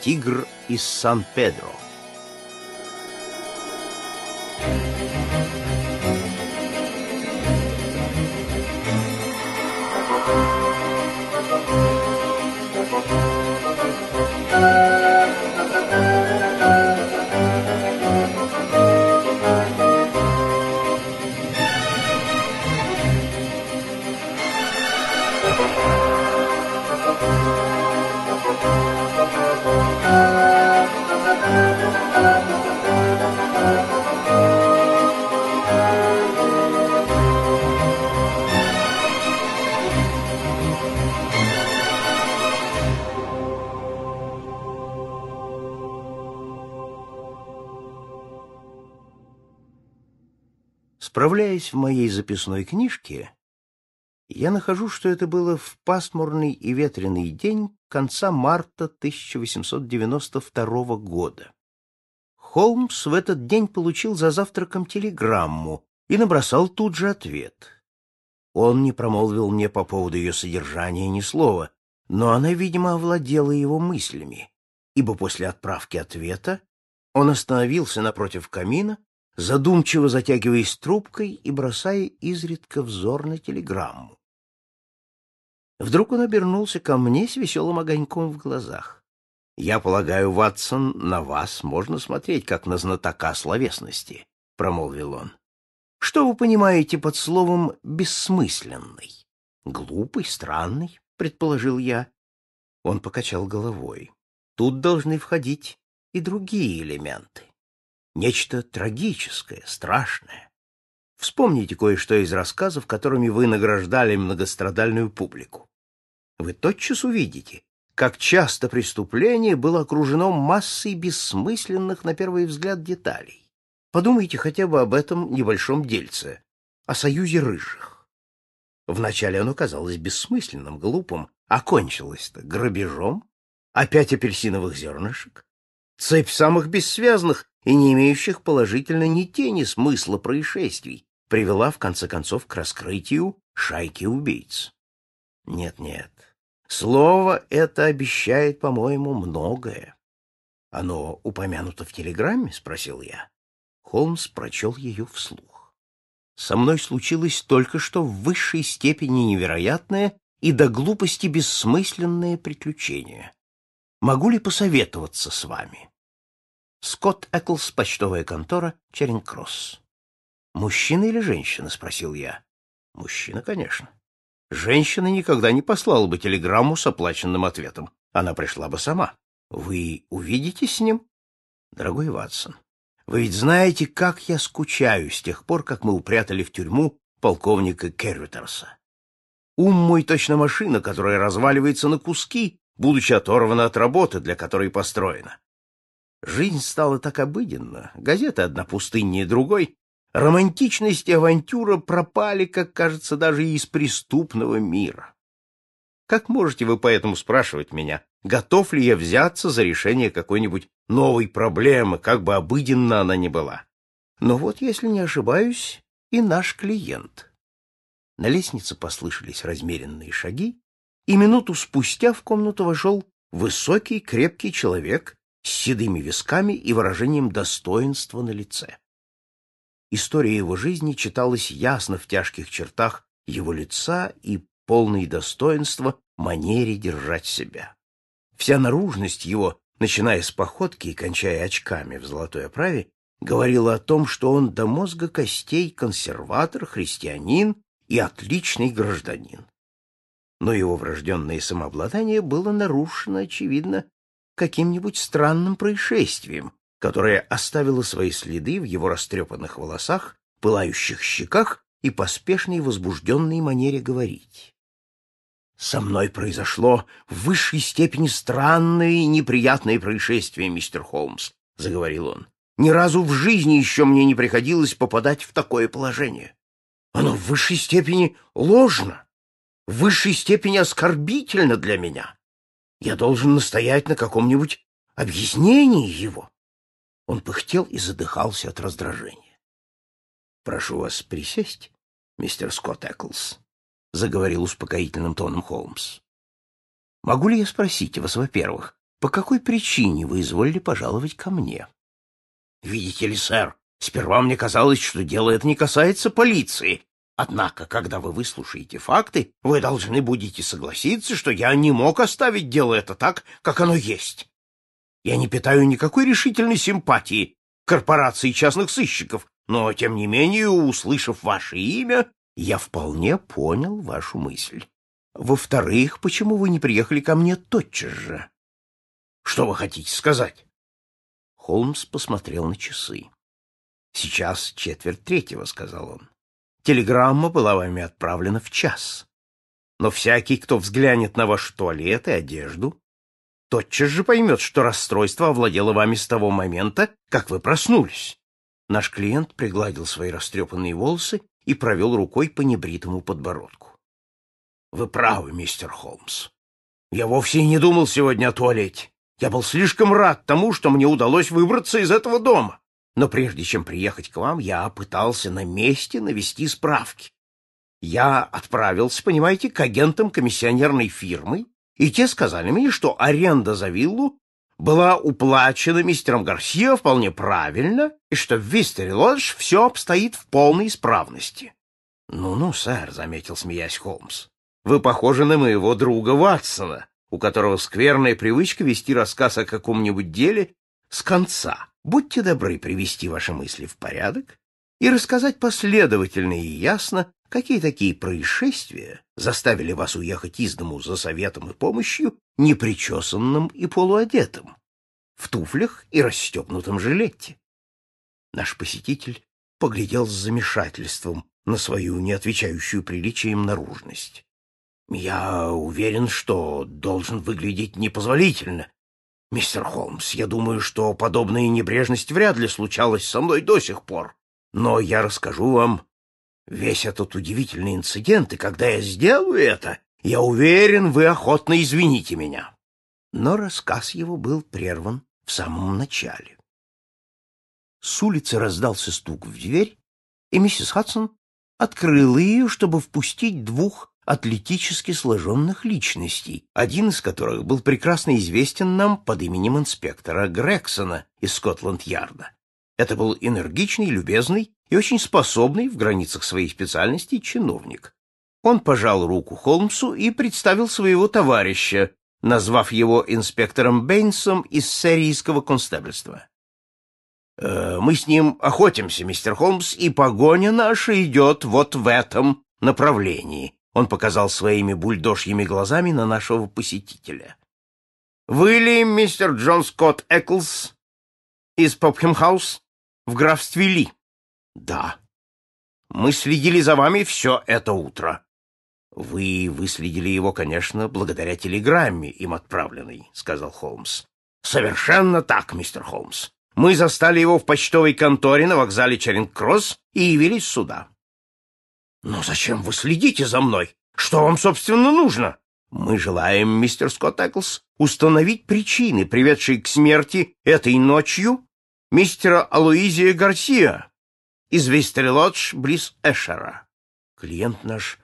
Тигр из Сан-Педро. Справляясь в моей записной книжке, я нахожу, что это было в пасмурный и ветреный день конца марта 1892 года. Холмс в этот день получил за завтраком телеграмму и набросал тут же ответ. Он не промолвил мне по поводу ее содержания ни слова, но она, видимо, овладела его мыслями, ибо после отправки ответа он остановился напротив камина задумчиво затягиваясь трубкой и бросая изредка взор на телеграмму. Вдруг он обернулся ко мне с веселым огоньком в глазах. «Я полагаю, Ватсон, на вас можно смотреть, как на знатока словесности», — промолвил он. «Что вы понимаете под словом «бессмысленный»?» «Глупый, странный», — предположил я. Он покачал головой. «Тут должны входить и другие элементы нечто трагическое, страшное. Вспомните кое-что из рассказов, которыми вы награждали многострадальную публику. Вы тотчас увидите, как часто преступление было окружено массой бессмысленных на первый взгляд деталей. Подумайте хотя бы об этом небольшом дельце, о союзе рыжих. Вначале оно казалось бессмысленным, глупым, а кончилось-то грабежом, опять апельсиновых зернышек, цепь самых бессвязных и не имеющих положительно ни тени смысла происшествий, привела в конце концов к раскрытию шайки убийц. Нет-нет, слово это обещает, по-моему, многое. Оно упомянуто в телеграмме? — спросил я. Холмс прочел ее вслух. Со мной случилось только что в высшей степени невероятное и до глупости бессмысленное приключение. Могу ли посоветоваться с вами? Скотт Эклс, почтовая контора, Черинг-Кросс. «Мужчина или женщина?» — спросил я. «Мужчина, конечно. Женщина никогда не послала бы телеграмму с оплаченным ответом. Она пришла бы сама. Вы увидитесь с ним?» «Дорогой Ватсон, вы ведь знаете, как я скучаю с тех пор, как мы упрятали в тюрьму полковника Керритерса. Ум мой точно машина, которая разваливается на куски, будучи оторвана от работы, для которой построена. Жизнь стала так обыденна, газеты одна пустыннее другой, романтичность и авантюра пропали, как кажется, даже из преступного мира. Как можете вы поэтому спрашивать меня, готов ли я взяться за решение какой-нибудь новой проблемы, как бы обыденна она ни была? Но вот, если не ошибаюсь, и наш клиент. На лестнице послышались размеренные шаги, и минуту спустя в комнату вошел высокий, крепкий человек с седыми висками и выражением достоинства на лице. История его жизни читалась ясно в тяжких чертах его лица и полной достоинства манере держать себя. Вся наружность его, начиная с походки и кончая очками в золотой оправе, говорила о том, что он до мозга костей консерватор, христианин и отличный гражданин. Но его врожденное самообладание было нарушено, очевидно, каким-нибудь странным происшествием, которое оставило свои следы в его растрепанных волосах, пылающих щеках и поспешной возбужденной манере говорить. «Со мной произошло в высшей степени странное и неприятное происшествие, мистер Холмс», — заговорил он. «Ни разу в жизни еще мне не приходилось попадать в такое положение. Оно в высшей степени ложно, в высшей степени оскорбительно для меня. Я должен настоять на каком-нибудь объяснении его. Он пыхтел и задыхался от раздражения. — Прошу вас присесть, мистер Скотт Эклс, — заговорил успокоительным тоном Холмс. — Могу ли я спросить вас, во-первых, по какой причине вы изволили пожаловать ко мне? Видите ли, сэр, сперва мне казалось, что дело это не касается полиции. Однако, когда вы выслушаете факты, вы должны будете согласиться, что я не мог оставить дело это так, как оно есть. Я не питаю никакой решительной симпатии к корпорации частных сыщиков, но, тем не менее, услышав ваше имя, я вполне понял вашу мысль. Во-вторых, почему вы не приехали ко мне тотчас же? Что вы хотите сказать? Холмс посмотрел на часы. Сейчас четверть третьего, сказал он. Телеграмма была вами отправлена в час. Но всякий, кто взглянет на ваш туалет и одежду, тотчас же поймет, что расстройство овладело вами с того момента, как вы проснулись. Наш клиент пригладил свои растрепанные волосы и провел рукой по небритому подбородку. — Вы правы, мистер Холмс. Я вовсе не думал сегодня о туалете. Я был слишком рад тому, что мне удалось выбраться из этого дома. Но прежде чем приехать к вам, я пытался на месте навести справки. Я отправился, понимаете, к агентам комиссионерной фирмы, и те сказали мне, что аренда за виллу была уплачена мистером Гарсио вполне правильно, и что в Вистере-Лодж все обстоит в полной исправности. «Ну-ну, сэр», — заметил, смеясь Холмс, — «вы похожи на моего друга Ватсона, у которого скверная привычка вести рассказ о каком-нибудь деле с конца. Будьте добры привести ваши мысли в порядок и рассказать последовательно и ясно, какие такие происшествия заставили вас уехать из дому за советом и помощью непричесанным и полуодетым, в туфлях и расстегнутом жилете. Наш посетитель поглядел с замешательством на свою не отвечающую приличиям наружность. Я уверен, что должен выглядеть непозволительно. Мистер Холмс, я думаю, что подобная небрежность вряд ли случалась со мной до сих пор. Но я расскажу вам весь этот удивительный инцидент, и когда я сделаю это, я уверен, вы охотно извините меня. Но рассказ его был прерван в самом начале. С улицы раздался стук в дверь, и миссис Хадсон открыла ее, чтобы впустить двух атлетически сложенных личностей, один из которых был прекрасно известен нам под именем инспектора Грексона из Скотланд-Ярда. Это был энергичный, любезный и очень способный в границах своей специальности чиновник. Он пожал руку Холмсу и представил своего товарища, назвав его инспектором Бейнсом из сирийского констебльства. «Э, «Мы с ним охотимся, мистер Холмс, и погоня наша идет вот в этом направлении», он показал своими бульдожьими глазами на нашего посетителя. «Вы ли мистер Джон Скотт Эклс из Попхемхаус в графстве Ли?» «Да». «Мы следили за вами все это утро». «Вы выследили его, конечно, благодаря телеграмме, им отправленной», — сказал Холмс. «Совершенно так, мистер Холмс. Мы застали его в почтовой конторе на вокзале Черинг-Кросс и явились сюда. Но зачем вы следите за мной? Что вам, собственно, нужно? Мы желаем, мистер Скотт Эклс, установить причины, приведшие к смерти этой ночью мистера Алуизия Гарсия из Вейстерилодж близ Эшера. Клиент наш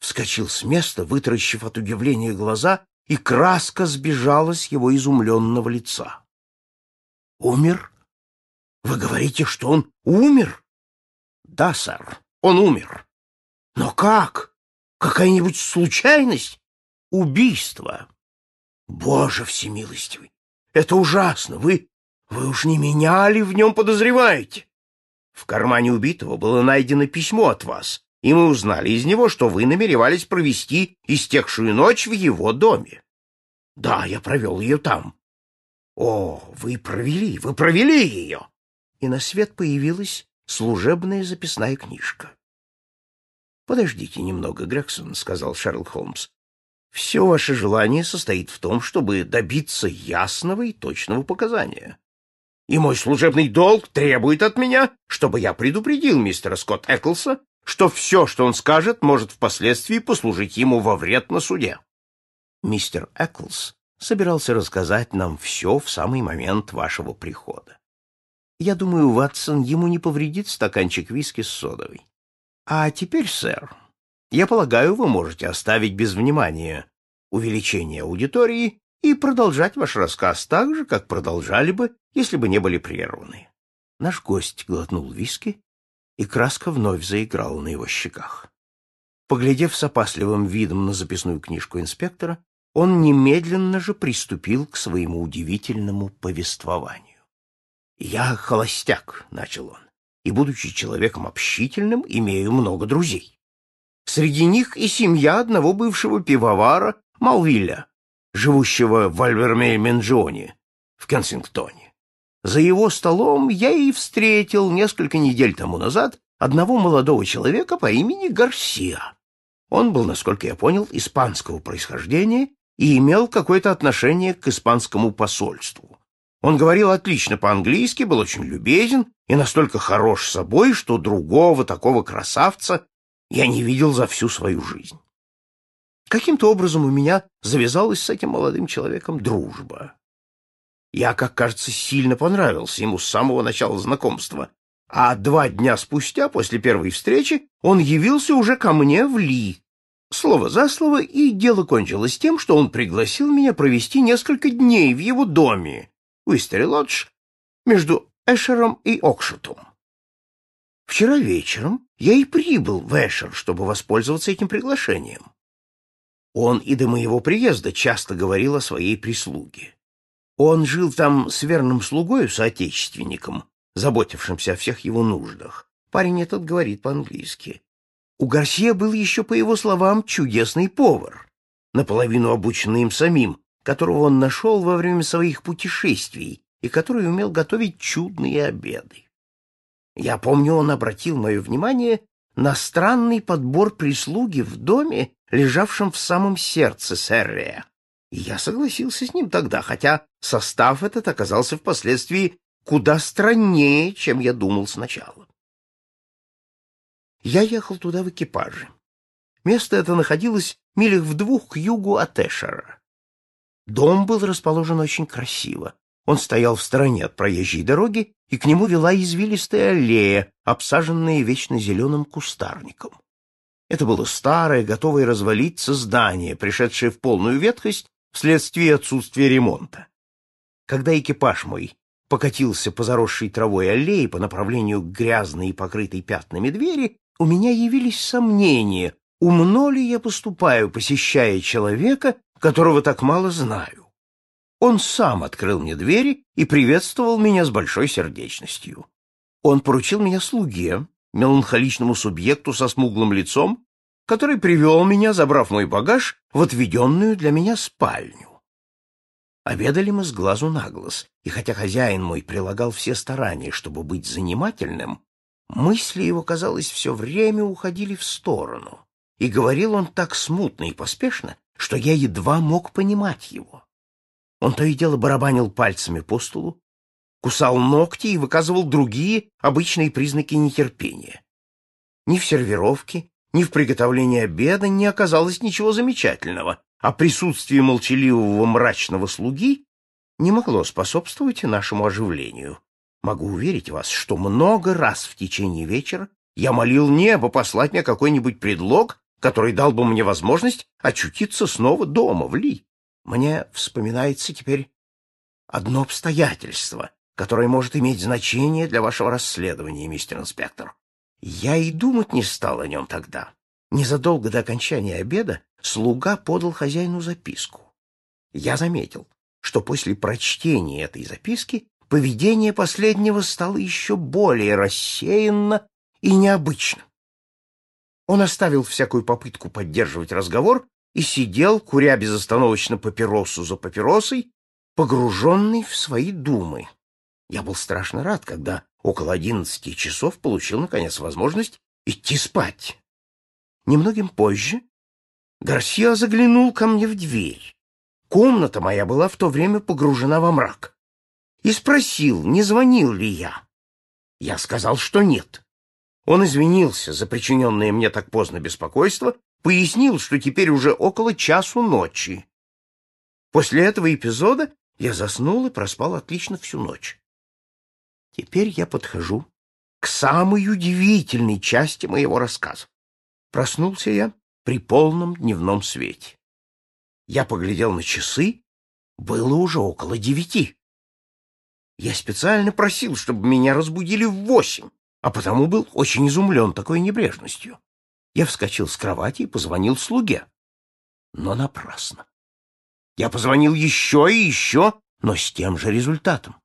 вскочил с места, вытаращив от удивления глаза, и краска сбежала с его изумленного лица. «Умер? Вы говорите, что он умер?» «Да, сэр, он умер. Но как? Какая-нибудь случайность? Убийство. Боже всемилостивый! Это ужасно! Вы... вы уж не меня ли в нем подозреваете? В кармане убитого было найдено письмо от вас, и мы узнали из него, что вы намеревались провести истекшую ночь в его доме. Да, я провел ее там. О, вы провели, вы провели ее! И на свет появилась служебная записная книжка. Подождите немного, Грегсон, сказал Шерлок Холмс. Все ваше желание состоит в том, чтобы добиться ясного и точного показания. И мой служебный долг требует от меня, чтобы я предупредил мистера Скотт Эклса, что все, что он скажет, может впоследствии послужить ему во вред на суде. Мистер Эклс собирался рассказать нам все в самый момент вашего прихода. Я думаю, Ватсон, ему не повредит стаканчик виски с содовой. А теперь, сэр, я полагаю, вы можете оставить без внимания увеличение аудитории и продолжать ваш рассказ так же, как продолжали бы, если бы не были прерваны. Наш гость глотнул виски, и краска вновь заиграла на его щеках. Поглядев с опасливым видом на записную книжку инспектора, он немедленно же приступил к своему удивительному повествованию. «Я холостяк», — начал он, — «и, будучи человеком общительным, имею много друзей. Среди них и семья одного бывшего пивовара Малвилля, живущего в Альвермей-Менджоне, в Кенсингтоне. За его столом я и встретил несколько недель тому назад одного молодого человека по имени Гарсия. Он был, насколько я понял, испанского происхождения и имел какое-то отношение к испанскому посольству. Он говорил отлично по-английски, был очень любезен и настолько хорош собой, что другого такого красавца я не видел за всю свою жизнь. Каким-то образом у меня завязалась с этим молодым человеком дружба. Я, как кажется, сильно понравился ему с самого начала знакомства, а два дня спустя, после первой встречи, он явился уже ко мне в Ли. Слово за слово, и дело кончилось тем, что он пригласил меня провести несколько дней в его доме, Уистери-Лодж, между Эшером и Окшетом. Вчера вечером я и прибыл в Эшер, чтобы воспользоваться этим приглашением. Он и до моего приезда часто говорил о своей прислуге. Он жил там с верным слугою, соотечественником, заботившимся о всех его нуждах. Парень этот говорит по-английски. У Гарсия был еще, по его словам, чудесный повар, наполовину обученный им самим, которого он нашел во время своих путешествий и который умел готовить чудные обеды. Я помню, он обратил мое внимание на странный подбор прислуги в доме, лежавшем в самом сердце Серрия. И я согласился с ним тогда, хотя состав этот оказался впоследствии куда страннее, чем я думал сначала. Я ехал туда в экипаже. Место это находилось милях в двух к югу от Эшера. Дом был расположен очень красиво. Он стоял в стороне от проезжей дороги, и к нему вела извилистая аллея, обсаженная вечно зеленым кустарником. Это было старое, готовое развалиться здание, пришедшее в полную ветхость вследствие отсутствия ремонта. Когда экипаж мой покатился по заросшей травой аллее по направлению к грязной и покрытой пятнами двери, у меня явились сомнения, умно ли я поступаю, посещая человека, которого так мало знаю. Он сам открыл мне двери и приветствовал меня с большой сердечностью. Он поручил меня слуге, меланхоличному субъекту со смуглым лицом, который привел меня, забрав мой багаж, в отведенную для меня спальню. Обедали мы с глазу на глаз, и хотя хозяин мой прилагал все старания, чтобы быть занимательным, мысли его, казалось, все время уходили в сторону, и говорил он так смутно и поспешно, что я едва мог понимать его. Он то и дело барабанил пальцами по столу, кусал ногти и выказывал другие обычные признаки нетерпения. Ни в сервировке, ни в приготовлении обеда не оказалось ничего замечательного, а присутствие молчаливого мрачного слуги не могло способствовать нашему оживлению. Могу уверить вас, что много раз в течение вечера я молил небо послать мне какой-нибудь предлог, который дал бы мне возможность очутиться снова дома, в Ли. Мне вспоминается теперь одно обстоятельство, которое может иметь значение для вашего расследования, мистер инспектор. Я и думать не стал о нем тогда. Незадолго до окончания обеда слуга подал хозяину записку. Я заметил, что после прочтения этой записки поведение последнего стало еще более рассеянно и необычно. Он оставил всякую попытку поддерживать разговор и сидел, куря безостановочно папиросу за папиросой, погруженный в свои думы. Я был страшно рад, когда около одиннадцати часов получил, наконец, возможность идти спать. Немногим позже Гарсия заглянул ко мне в дверь. Комната моя была в то время погружена во мрак. И спросил, не звонил ли я. Я сказал, что нет. Он извинился за причиненное мне так поздно беспокойство, пояснил, что теперь уже около часу ночи. После этого эпизода я заснул и проспал отлично всю ночь. Теперь я подхожу к самой удивительной части моего рассказа. Проснулся я при полном дневном свете. Я поглядел на часы Было уже около девяти. Я специально просил, чтобы меня разбудили в восемь, а потому был очень изумлен такой небрежностью. Я вскочил с кровати и позвонил слуге. Но напрасно. Я позвонил еще и еще, но с тем же результатом.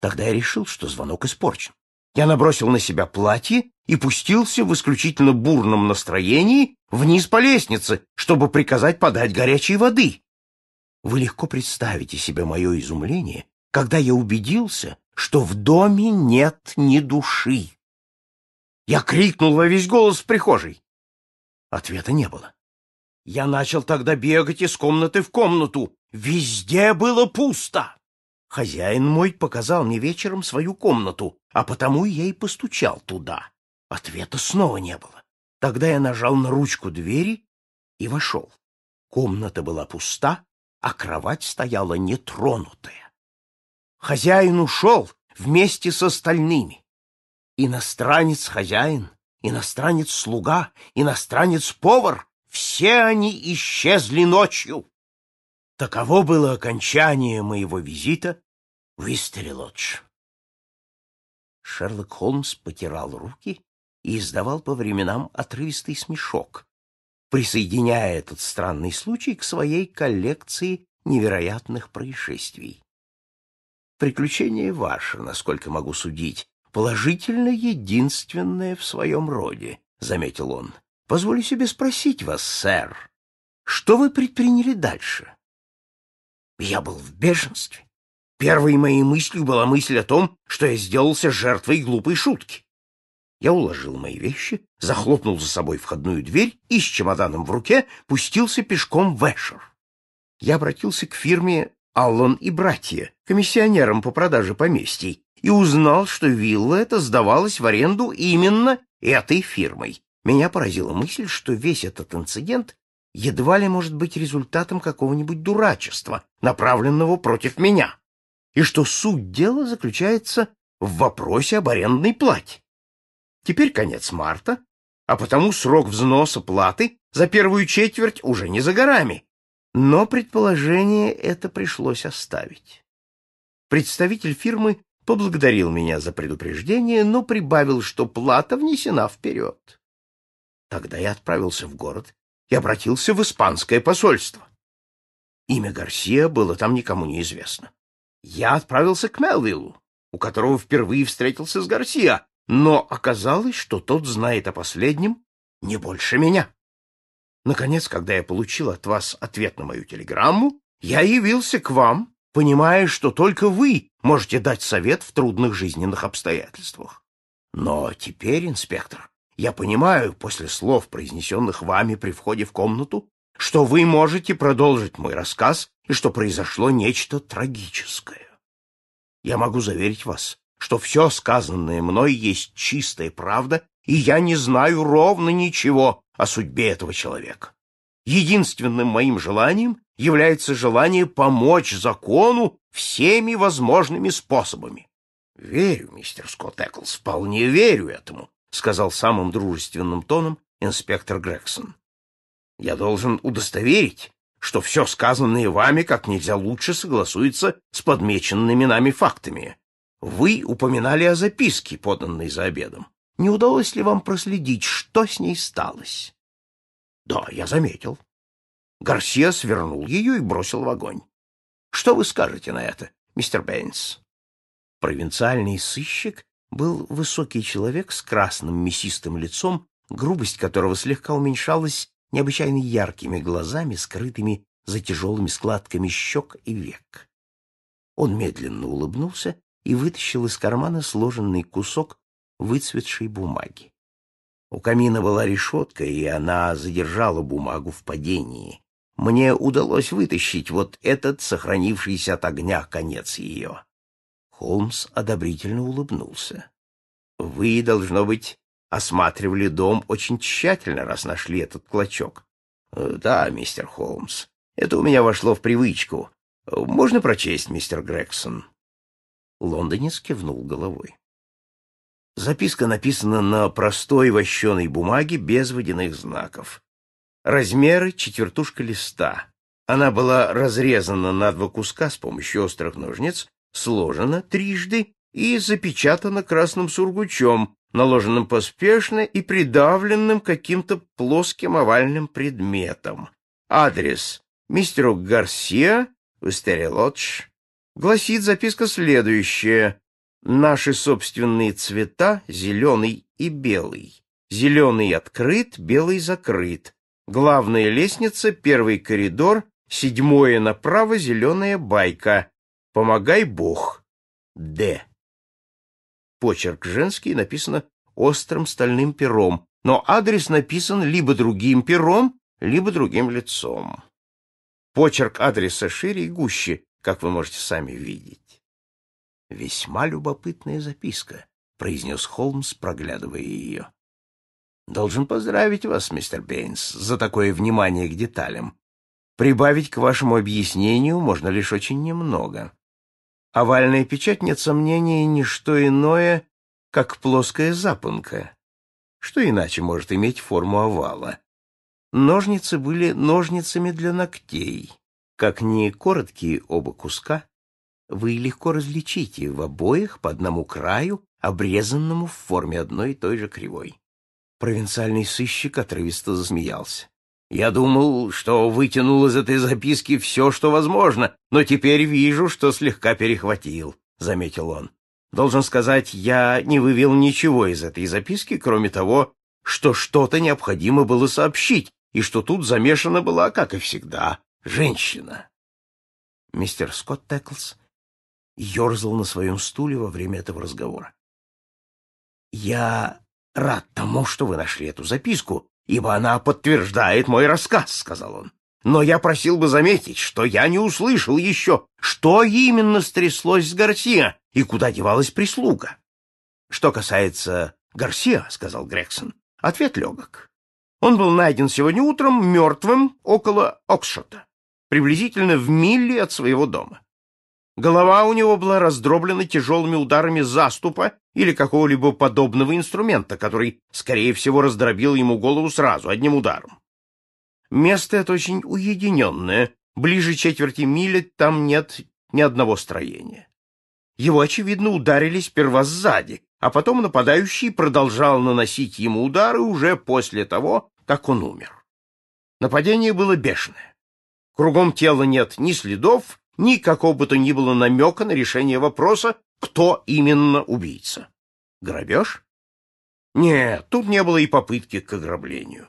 Тогда я решил, что звонок испорчен. Я набросил на себя платье и пустился в исключительно бурном настроении вниз по лестнице, чтобы приказать подать горячей воды. Вы легко представите себе мое изумление, когда я убедился, что в доме нет ни души. Я крикнул во весь голос в прихожей. Ответа не было. Я начал тогда бегать из комнаты в комнату. Везде было пусто. Хозяин мой показал мне вечером свою комнату, а потому я и постучал туда. Ответа снова не было. Тогда я нажал на ручку двери и вошел. Комната была пуста, а кровать стояла нетронутая. Хозяин ушел вместе с остальными. Иностранец-хозяин, иностранец-слуга, иностранец-повар — все они исчезли ночью. Таково было окончание моего визита в Истери-Лодж. Шерлок Холмс потирал руки и издавал по временам отрывистый смешок, присоединяя этот странный случай к своей коллекции невероятных происшествий. Приключение ваше, насколько могу судить, положительно единственное в своем роде, — заметил он. — Позволю себе спросить вас, сэр, что вы предприняли дальше? Я был в бешенстве. Первой моей мыслью была мысль о том, что я сделался жертвой глупой шутки. Я уложил мои вещи, захлопнул за собой входную дверь и с чемоданом в руке пустился пешком в Эшер. Я обратился к фирме «Аллон и братья», комиссионерам по продаже поместий, и узнал, что вилла эта сдавалась в аренду именно этой фирмой. Меня поразила мысль, что весь этот инцидент едва ли может быть результатом какого-нибудь дурачества, направленного против меня, и что суть дела заключается в вопросе об арендной плате. Теперь конец марта, а потому срок взноса платы за первую четверть уже не за горами. Но предположение это пришлось оставить. Представитель фирмы поблагодарил меня за предупреждение, но прибавил, что плата внесена вперед. Тогда я отправился в город и обратился в испанское посольство. Имя Гарсия было там никому не известно. Я отправился к Мелвиллу, у которого впервые встретился с Гарсия, но оказалось, что тот знает о последнем не больше меня. Наконец, когда я получил от вас ответ на мою телеграмму, я явился к вам, понимая, что только вы можете дать совет в трудных жизненных обстоятельствах. Но теперь, инспектор, я понимаю, после слов, произнесенных вами при входе в комнату, что вы можете продолжить мой рассказ и что произошло нечто трагическое. Я могу заверить вас, что все сказанное мной есть чистая правда, и я не знаю ровно ничего о судьбе этого человека. Единственным моим желанием является желание помочь закону всеми возможными способами. — Верю, мистер Скотт Эклс, вполне верю этому, — сказал самым дружественным тоном инспектор Грегсон. — Я должен удостоверить, что все сказанное вами как нельзя лучше согласуется с подмеченными нами фактами. Вы упоминали о записке, поданной за обедом. Не удалось ли вам проследить, что с ней сталось? Да, я заметил. Гарсия свернул ее и бросил в огонь. Что вы скажете на это, мистер Бэйнс? Провинциальный сыщик был высокий человек с красным мясистым лицом, грубость которого слегка уменьшалась необычайно яркими глазами, скрытыми за тяжелыми складками щек и век. Он медленно улыбнулся и вытащил из кармана сложенный кусок выцветшей бумаги. У камина была решетка, и она задержала бумагу в падении. Мне удалось вытащить вот этот сохранившийся от огня конец ее. Холмс одобрительно улыбнулся. — Вы, должно быть, осматривали дом очень тщательно, раз нашли этот клочок. Э, — Да, мистер Холмс, это у меня вошло в привычку. Можно прочесть, мистер Грегсон? Лондонец кивнул головой. Записка написана на простой вощеной бумаге без водяных знаков. Размеры — четвертушка листа. Она была разрезана на два куска с помощью острых ножниц, сложена трижды и запечатана красным сургучом, наложенным поспешно и придавленным каким-то плоским овальным предметом. Адрес мистеру Гарсия, Вестерелодж, гласит записка следующая. Наши собственные цвета — зеленый и белый. Зеленый открыт, белый закрыт. Главная лестница, первый коридор, седьмое направо, зеленая байка. Помогай Бог. Д. Почерк женский написано острым стальным пером, но адрес написан либо другим пером, либо другим лицом. Почерк адреса шире и гуще, как вы можете сами видеть. «Весьма любопытная записка», — произнес Холмс, проглядывая ее. «Должен поздравить вас, мистер Бейнс, за такое внимание к деталям. Прибавить к вашему объяснению можно лишь очень немного. Овальная печать, нет сомнения, не что иное, как плоская запонка. Что иначе может иметь форму овала? Ножницы были ножницами для ногтей. Как ни короткие оба куска, вы легко различите в обоих по одному краю, обрезанному в форме одной и той же кривой. Провинциальный сыщик отрывисто засмеялся. Я думал, что вытянул из этой записки все, что возможно, но теперь вижу, что слегка перехватил, — заметил он. Должен сказать, я не вывел ничего из этой записки, кроме того, что что-то необходимо было сообщить, и что тут замешана была, как и всегда, женщина. Мистер Скотт Теклс ерзал на своем стуле во время этого разговора. «Я рад тому, что вы нашли эту записку, ибо она подтверждает мой рассказ, — сказал он. Но я просил бы заметить, что я не услышал еще, что именно стряслось с Гарсия и куда девалась прислуга. Что касается Гарсия, — сказал Грексон, — ответ легок. Он был найден сегодня утром мертвым около Оксшота, приблизительно в миле от своего дома. Голова у него была раздроблена тяжелыми ударами заступа или какого-либо подобного инструмента, который, скорее всего, раздробил ему голову сразу, одним ударом. Место это очень уединенное, ближе четверти мили там нет ни одного строения. Его, очевидно, ударили сперва сзади, а потом нападающий продолжал наносить ему удары уже после того, как он умер. Нападение было бешеное. Кругом тела нет ни следов, никакого бы то ни было намека на решение вопроса, кто именно убийца. Грабеж? Нет, тут не было и попытки к ограблению.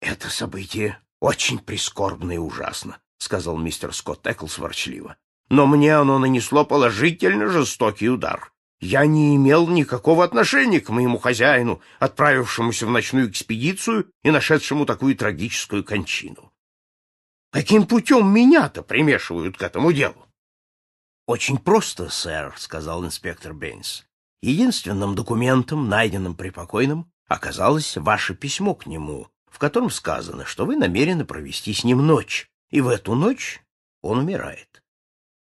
Это событие очень прискорбно и ужасно, сказал мистер Скотт Эклс ворчливо. Но мне оно нанесло положительно жестокий удар. Я не имел никакого отношения к моему хозяину, отправившемуся в ночную экспедицию и нашедшему такую трагическую кончину. Каким путем меня-то примешивают к этому делу? — Очень просто, сэр, — сказал инспектор Бейнс. — Единственным документом, найденным при покойном, оказалось ваше письмо к нему, в котором сказано, что вы намерены провести с ним ночь, и в эту ночь он умирает.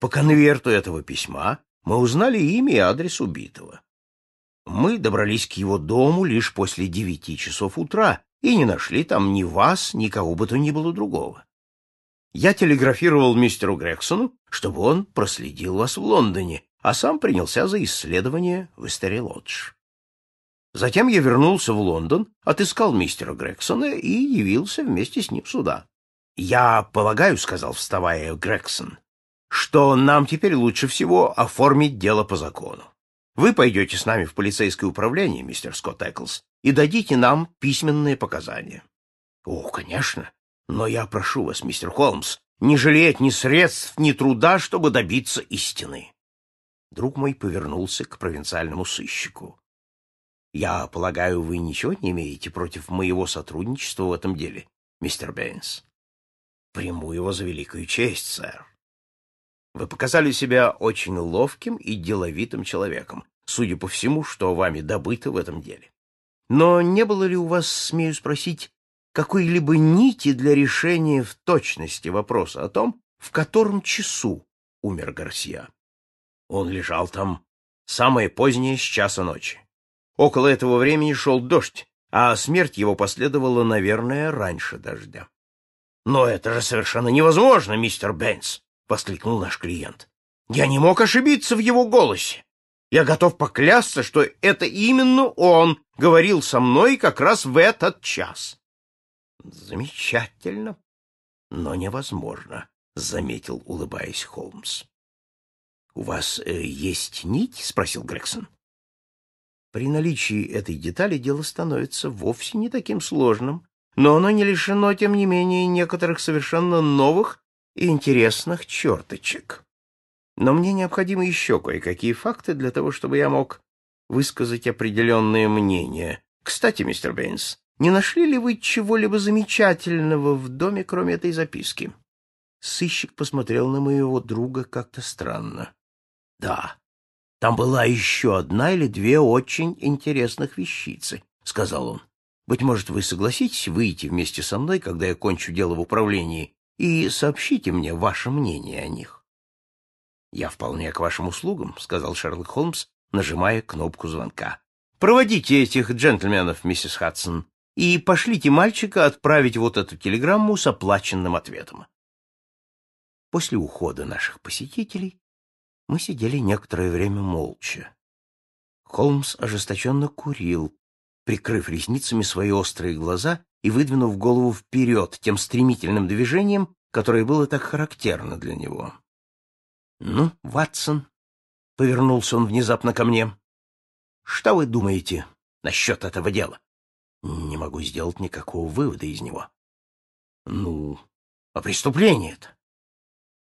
По конверту этого письма мы узнали имя и адрес убитого. Мы добрались к его дому лишь после девяти часов утра и не нашли там ни вас, ни кого бы то ни было другого. Я телеграфировал мистеру Грексону, чтобы он проследил вас в Лондоне, а сам принялся за исследование в Эстере-Лодж. Затем я вернулся в Лондон, отыскал мистера Грексона и явился вместе с ним сюда. «Я полагаю, — сказал, вставая Грексон, — что нам теперь лучше всего оформить дело по закону. Вы пойдете с нами в полицейское управление, мистер Скотт Эклс, и дадите нам письменные показания». «О, конечно. Но я прошу вас, мистер Холмс, не жалеть ни средств, ни труда, чтобы добиться истины. Друг мой повернулся к провинциальному сыщику. Я полагаю, вы ничего не имеете против моего сотрудничества в этом деле, мистер Бэйнс? Приму его за великую честь, сэр. Вы показали себя очень ловким и деловитым человеком, судя по всему, что вами добыто в этом деле. Но не было ли у вас, смею спросить, какой-либо нити для решения в точности вопроса о том, в котором часу умер Гарсия. Он лежал там самое позднее с часа ночи. Около этого времени шел дождь, а смерть его последовала, наверное, раньше дождя. Но это же совершенно невозможно, мистер Бенс, воскликнул наш клиент. Я не мог ошибиться в его голосе. Я готов поклясться, что это именно он говорил со мной как раз в этот час. Замечательно, но невозможно, заметил, улыбаясь Холмс. У вас э, есть нить? спросил Грегсон. При наличии этой детали дело становится вовсе не таким сложным, но оно не лишено, тем не менее, некоторых совершенно новых и интересных черточек. Но мне необходимы еще кое-какие факты для того, чтобы я мог высказать определенное мнение. Кстати, мистер Бейнс, не нашли ли вы чего-либо замечательного в доме, кроме этой записки? Сыщик посмотрел на моего друга как-то странно. — Да, там была еще одна или две очень интересных вещицы, — сказал он. — Быть может, вы согласитесь выйти вместе со мной, когда я кончу дело в управлении, и сообщите мне ваше мнение о них. — Я вполне к вашим услугам, — сказал Шерлок Холмс, нажимая кнопку звонка. — Проводите этих джентльменов, миссис Хадсон, и пошлите мальчика отправить вот эту телеграмму с оплаченным ответом. После ухода наших посетителей мы сидели некоторое время молча. Холмс ожесточенно курил, прикрыв ресницами свои острые глаза и выдвинув голову вперед тем стремительным движением, которое было так характерно для него. — Ну, Ватсон, — повернулся он внезапно ко мне, — что вы думаете насчет этого дела? Не могу сделать никакого вывода из него. — Ну, а преступление это?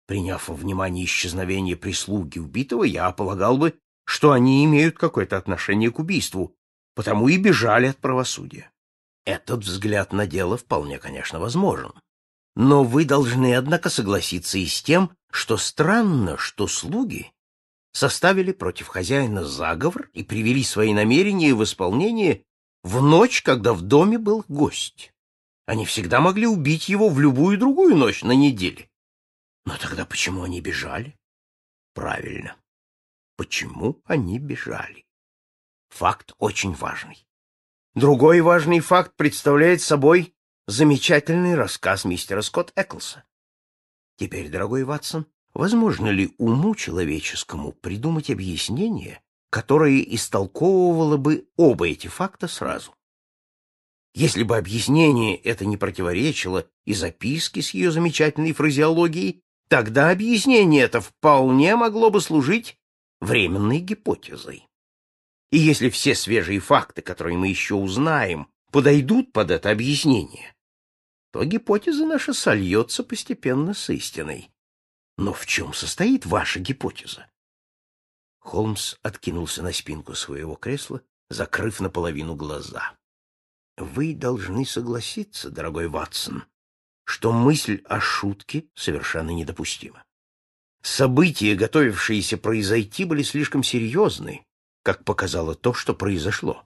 Приняв во внимание исчезновение прислуги убитого, я полагал бы, что они имеют какое-то отношение к убийству, потому и бежали от правосудия. Этот взгляд на дело вполне, конечно, возможен. Но вы должны, однако, согласиться и с тем, что странно, что слуги составили против хозяина заговор и привели свои намерения в исполнение в ночь, когда в доме был гость. Они всегда могли убить его в любую другую ночь на неделе. Но тогда почему они бежали? Правильно. Почему они бежали? Факт очень важный. Другой важный факт представляет собой замечательный рассказ мистера Скотт Эклса. Теперь, дорогой Ватсон, возможно ли уму человеческому придумать объяснение, которое истолковывало бы оба эти факта сразу? Если бы объяснение это не противоречило и записке с ее замечательной фразеологией, Тогда объяснение это вполне могло бы служить временной гипотезой. И если все свежие факты, которые мы еще узнаем, подойдут под это объяснение, то гипотеза наша сольется постепенно с истиной. Но в чем состоит ваша гипотеза? Холмс откинулся на спинку своего кресла, закрыв наполовину глаза. — Вы должны согласиться, дорогой Ватсон, что мысль о шутке совершенно недопустима. События, готовившиеся произойти, были слишком серьезны, как показало то, что произошло.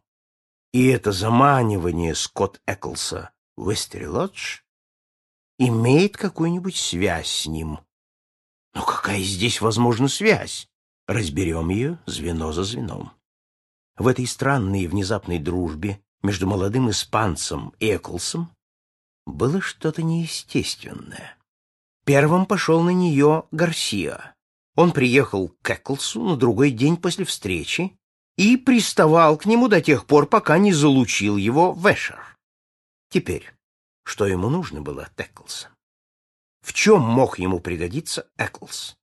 И это заманивание Скотт Эклса в Эстери-Лодж имеет какую-нибудь связь с ним. Но какая здесь возможна связь? Разберем ее звено за звеном. В этой странной и внезапной дружбе между молодым испанцем и Эклсом было что-то неестественное. Первым пошел на нее Гарсия. Он приехал к Эклсу на другой день после встречи и приставал к нему до тех пор, пока не залучил его Вешер. Теперь, что ему нужно было от Эклса? В чем мог ему пригодиться Эклс?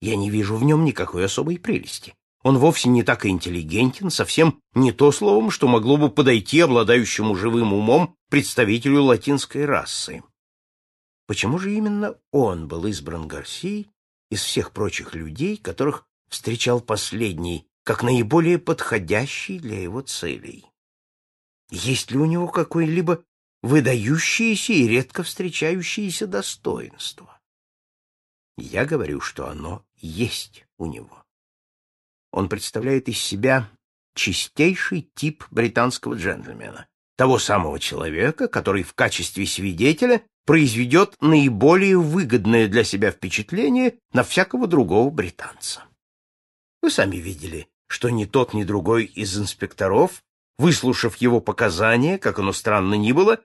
Я не вижу в нем никакой особой прелести. Он вовсе не так интеллигентен, совсем не то словом, что могло бы подойти обладающему живым умом представителю латинской расы. Почему же именно он был избран Гарсией из всех прочих людей, которых встречал последний, как наиболее подходящий для его целей? Есть ли у него какое-либо выдающееся и редко встречающееся достоинство? Я говорю, что оно есть у него. Он представляет из себя чистейший тип британского джентльмена, того самого человека, который в качестве свидетеля произведет наиболее выгодное для себя впечатление на всякого другого британца. Вы сами видели, что ни тот, ни другой из инспекторов, выслушав его показания, как оно странно ни было,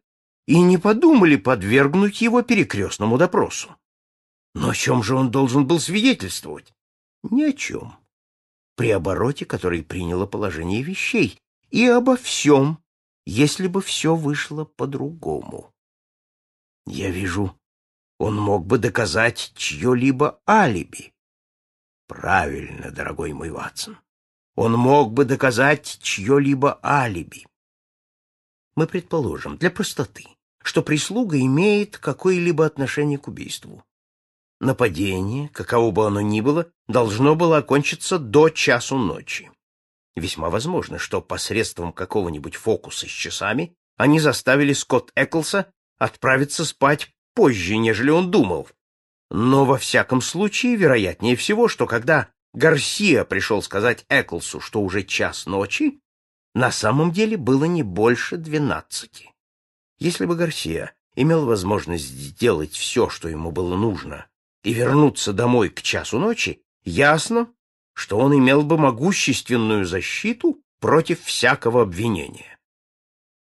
и не подумали подвергнуть его перекрестному допросу. Но о чем же он должен был свидетельствовать? Ни о чем. При обороте, который приняло положение вещей, и обо всем, если бы все вышло по-другому. Я вижу, он мог бы доказать чье-либо алиби. Правильно, дорогой мой Ватсон. Он мог бы доказать чье-либо алиби. Мы предположим, для простоты, что прислуга имеет какое-либо отношение к убийству. Нападение, каково бы оно ни было, должно было окончиться до часу ночи. Весьма возможно, что посредством какого-нибудь фокуса с часами они заставили Скотт Эклса отправиться спать позже, нежели он думал. Но во всяком случае, вероятнее всего, что когда Гарсия пришел сказать Эклсу, что уже час ночи, на самом деле было не больше двенадцати. Если бы Гарсия имел возможность сделать все, что ему было нужно, и вернуться домой к часу ночи, ясно, что он имел бы могущественную защиту против всякого обвинения.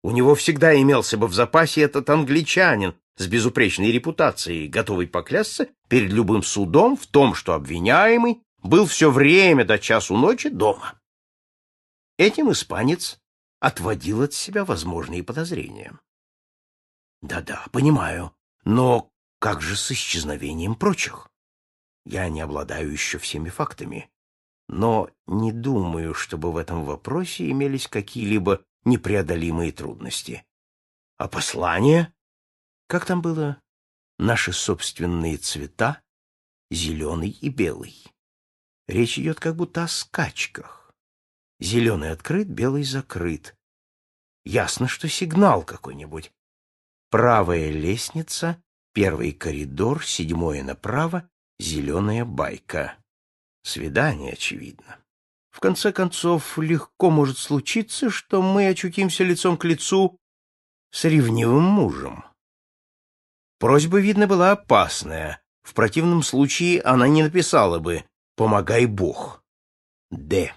У него всегда имелся бы в запасе этот англичанин с безупречной репутацией, готовый поклясться перед любым судом в том, что обвиняемый был все время до часу ночи дома. Этим испанец отводил от себя возможные подозрения. Да-да, понимаю, но как же с исчезновением прочих? Я не обладаю еще всеми фактами но не думаю, чтобы в этом вопросе имелись какие-либо непреодолимые трудности. А послание? Как там было? Наши собственные цвета — зеленый и белый. Речь идет как будто о скачках. Зеленый открыт, белый закрыт. Ясно, что сигнал какой-нибудь. Правая лестница, первый коридор, седьмое направо, зеленая байка. Свидание, очевидно. В конце концов, легко может случиться, что мы очутимся лицом к лицу с ревнивым мужем. Просьба, видно, была опасная. В противном случае она не написала бы «Помогай Бог». «Д».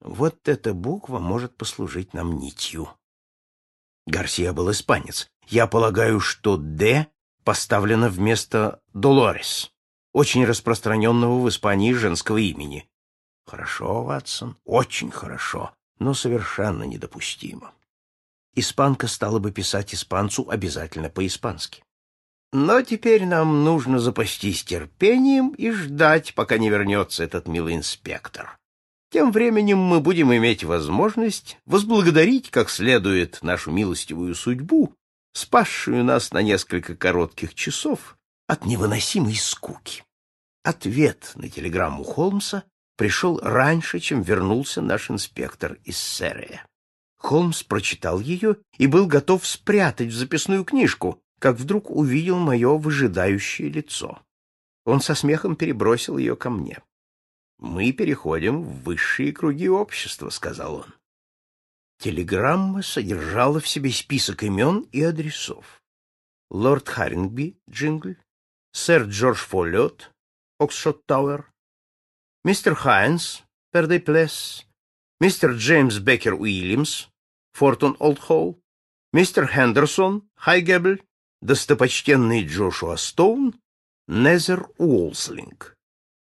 Вот эта буква может послужить нам нитью. Гарсия был испанец. Я полагаю, что «Д» поставлено вместо «Долорес» очень распространенного в Испании женского имени. Хорошо, Ватсон, очень хорошо, но совершенно недопустимо. Испанка стала бы писать испанцу обязательно по-испански. Но теперь нам нужно запастись терпением и ждать, пока не вернется этот милый инспектор. Тем временем мы будем иметь возможность возблагодарить как следует нашу милостивую судьбу, спасшую нас на несколько коротких часов от невыносимой скуки. Ответ на телеграмму Холмса пришел раньше, чем вернулся наш инспектор из Серия. Холмс прочитал ее и был готов спрятать в записную книжку, как вдруг увидел мое выжидающее лицо. Он со смехом перебросил ее ко мне. «Мы переходим в высшие круги общества», — сказал он. Телеграмма содержала в себе список имен и адресов. Лорд Харингби, Джингль, сэр Джордж Фоллет, Оксшот Тауэр, мистер Хайнс, Пердей Плесс, мистер Джеймс Беккер Уильямс, Фортун Олдхолл, мистер Хендерсон, Хайгебль, достопочтенный Джошуа Стоун, Незер Уолслинг.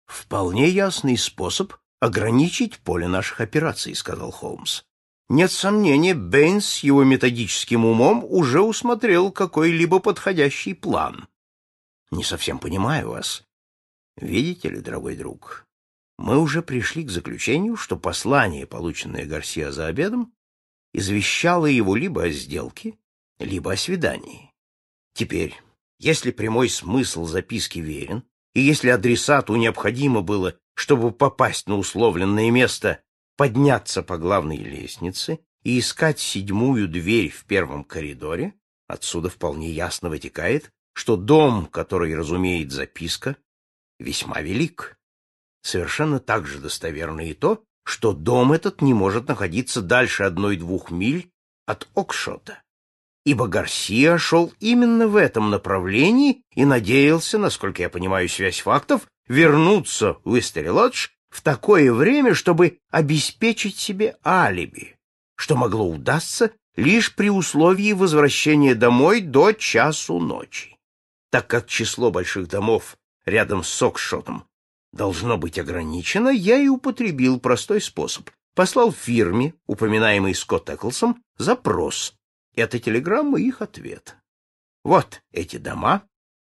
Вполне ясный способ ограничить поле наших операций, сказал Холмс. Нет сомнения, Бэйнс с его методическим умом уже усмотрел какой-либо подходящий план. Не совсем понимаю вас. Видите ли, дорогой друг, мы уже пришли к заключению, что послание, полученное Гарсиа за обедом, извещало его либо о сделке, либо о свидании. Теперь, если прямой смысл записки верен, и если адресату необходимо было, чтобы попасть на условленное место, подняться по главной лестнице и искать седьмую дверь в первом коридоре, отсюда вполне ясно вытекает, что дом, который разумеет записка, весьма велик. Совершенно так же достоверно и то, что дом этот не может находиться дальше одной-двух миль от Окшота, ибо Гарсия шел именно в этом направлении и надеялся, насколько я понимаю связь фактов, вернуться в Истери-Лодж в такое время, чтобы обеспечить себе алиби, что могло удастся лишь при условии возвращения домой до часу ночи. Так как число больших домов рядом с Сокшотом должно быть ограничено, я и употребил простой способ. Послал фирме, упоминаемой Скотт Эклсом, запрос. Эта телеграмма — их ответ. Вот эти дома,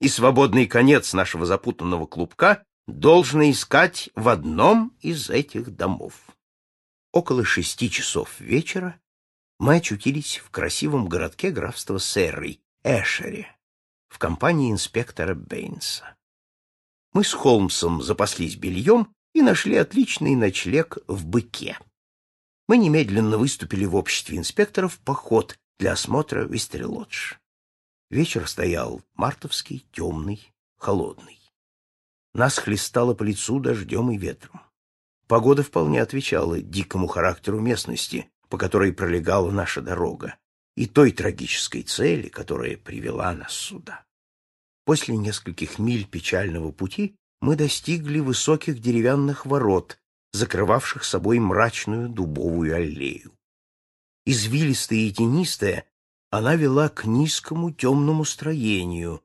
и свободный конец нашего запутанного клубка должно искать в одном из этих домов. Около шести часов вечера мы очутились в красивом городке графства Серри, Эшере, в компании инспектора Бейнса. Мы с Холмсом запаслись бельем и нашли отличный ночлег в Быке. Мы немедленно выступили в обществе инспекторов в поход для осмотра Вистерилодж. Вечер стоял мартовский, темный, холодный. Нас хлестало по лицу дождем и ветром. Погода вполне отвечала дикому характеру местности, по которой пролегала наша дорога, и той трагической цели, которая привела нас сюда. После нескольких миль печального пути мы достигли высоких деревянных ворот, закрывавших собой мрачную дубовую аллею. Извилистая и тенистая, она вела к низкому темному строению,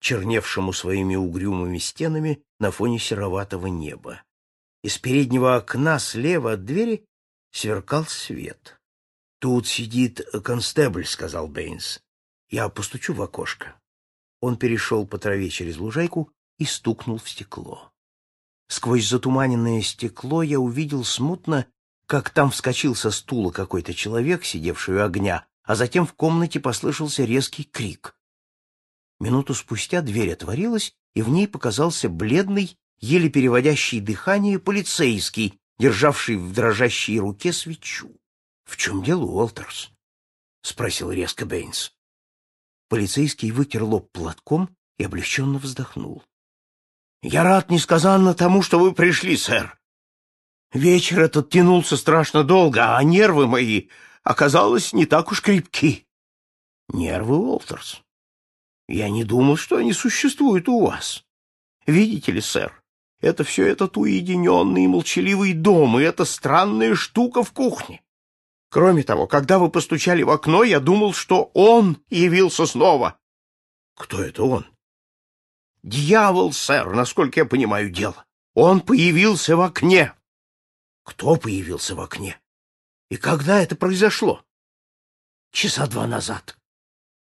черневшему своими угрюмыми стенами на фоне сероватого неба. Из переднего окна слева от двери сверкал свет. «Тут сидит констебль», — сказал Бэйнс. «Я постучу в окошко». Он перешел по траве через лужайку и стукнул в стекло. Сквозь затуманенное стекло я увидел смутно, как там вскочил со стула какой-то человек, сидевший у огня, а затем в комнате послышался резкий крик. Минуту спустя дверь отворилась, и в ней показался бледный, еле переводящий дыхание полицейский, державший в дрожащей руке свечу. — В чем дело, Уолтерс? — спросил резко Бэйнс. Полицейский вытер лоб платком и облегченно вздохнул. — Я рад несказанно тому, что вы пришли, сэр. Вечер этот тянулся страшно долго, а нервы мои, оказалось, не так уж крепки. — Нервы, Уолтерс? Я не думал, что они существуют у вас. Видите ли, сэр, это все этот уединенный и молчаливый дом, и эта странная штука в кухне. Кроме того, когда вы постучали в окно, я думал, что он явился снова. Кто это он? Дьявол, сэр, насколько я понимаю дело. Он появился в окне. Кто появился в окне? И когда это произошло? Часа два назад.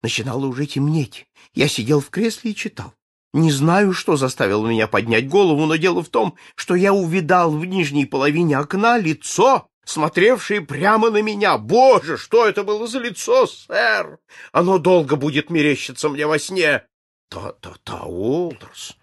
Начинало уже темнеть. Я сидел в кресле и читал. Не знаю, что заставило меня поднять голову, но дело в том, что я увидал в нижней половине окна лицо, смотревшее прямо на меня. Боже, что это было за лицо, сэр? Оно долго будет мерещиться мне во сне. Та-та-та, Уолтерс.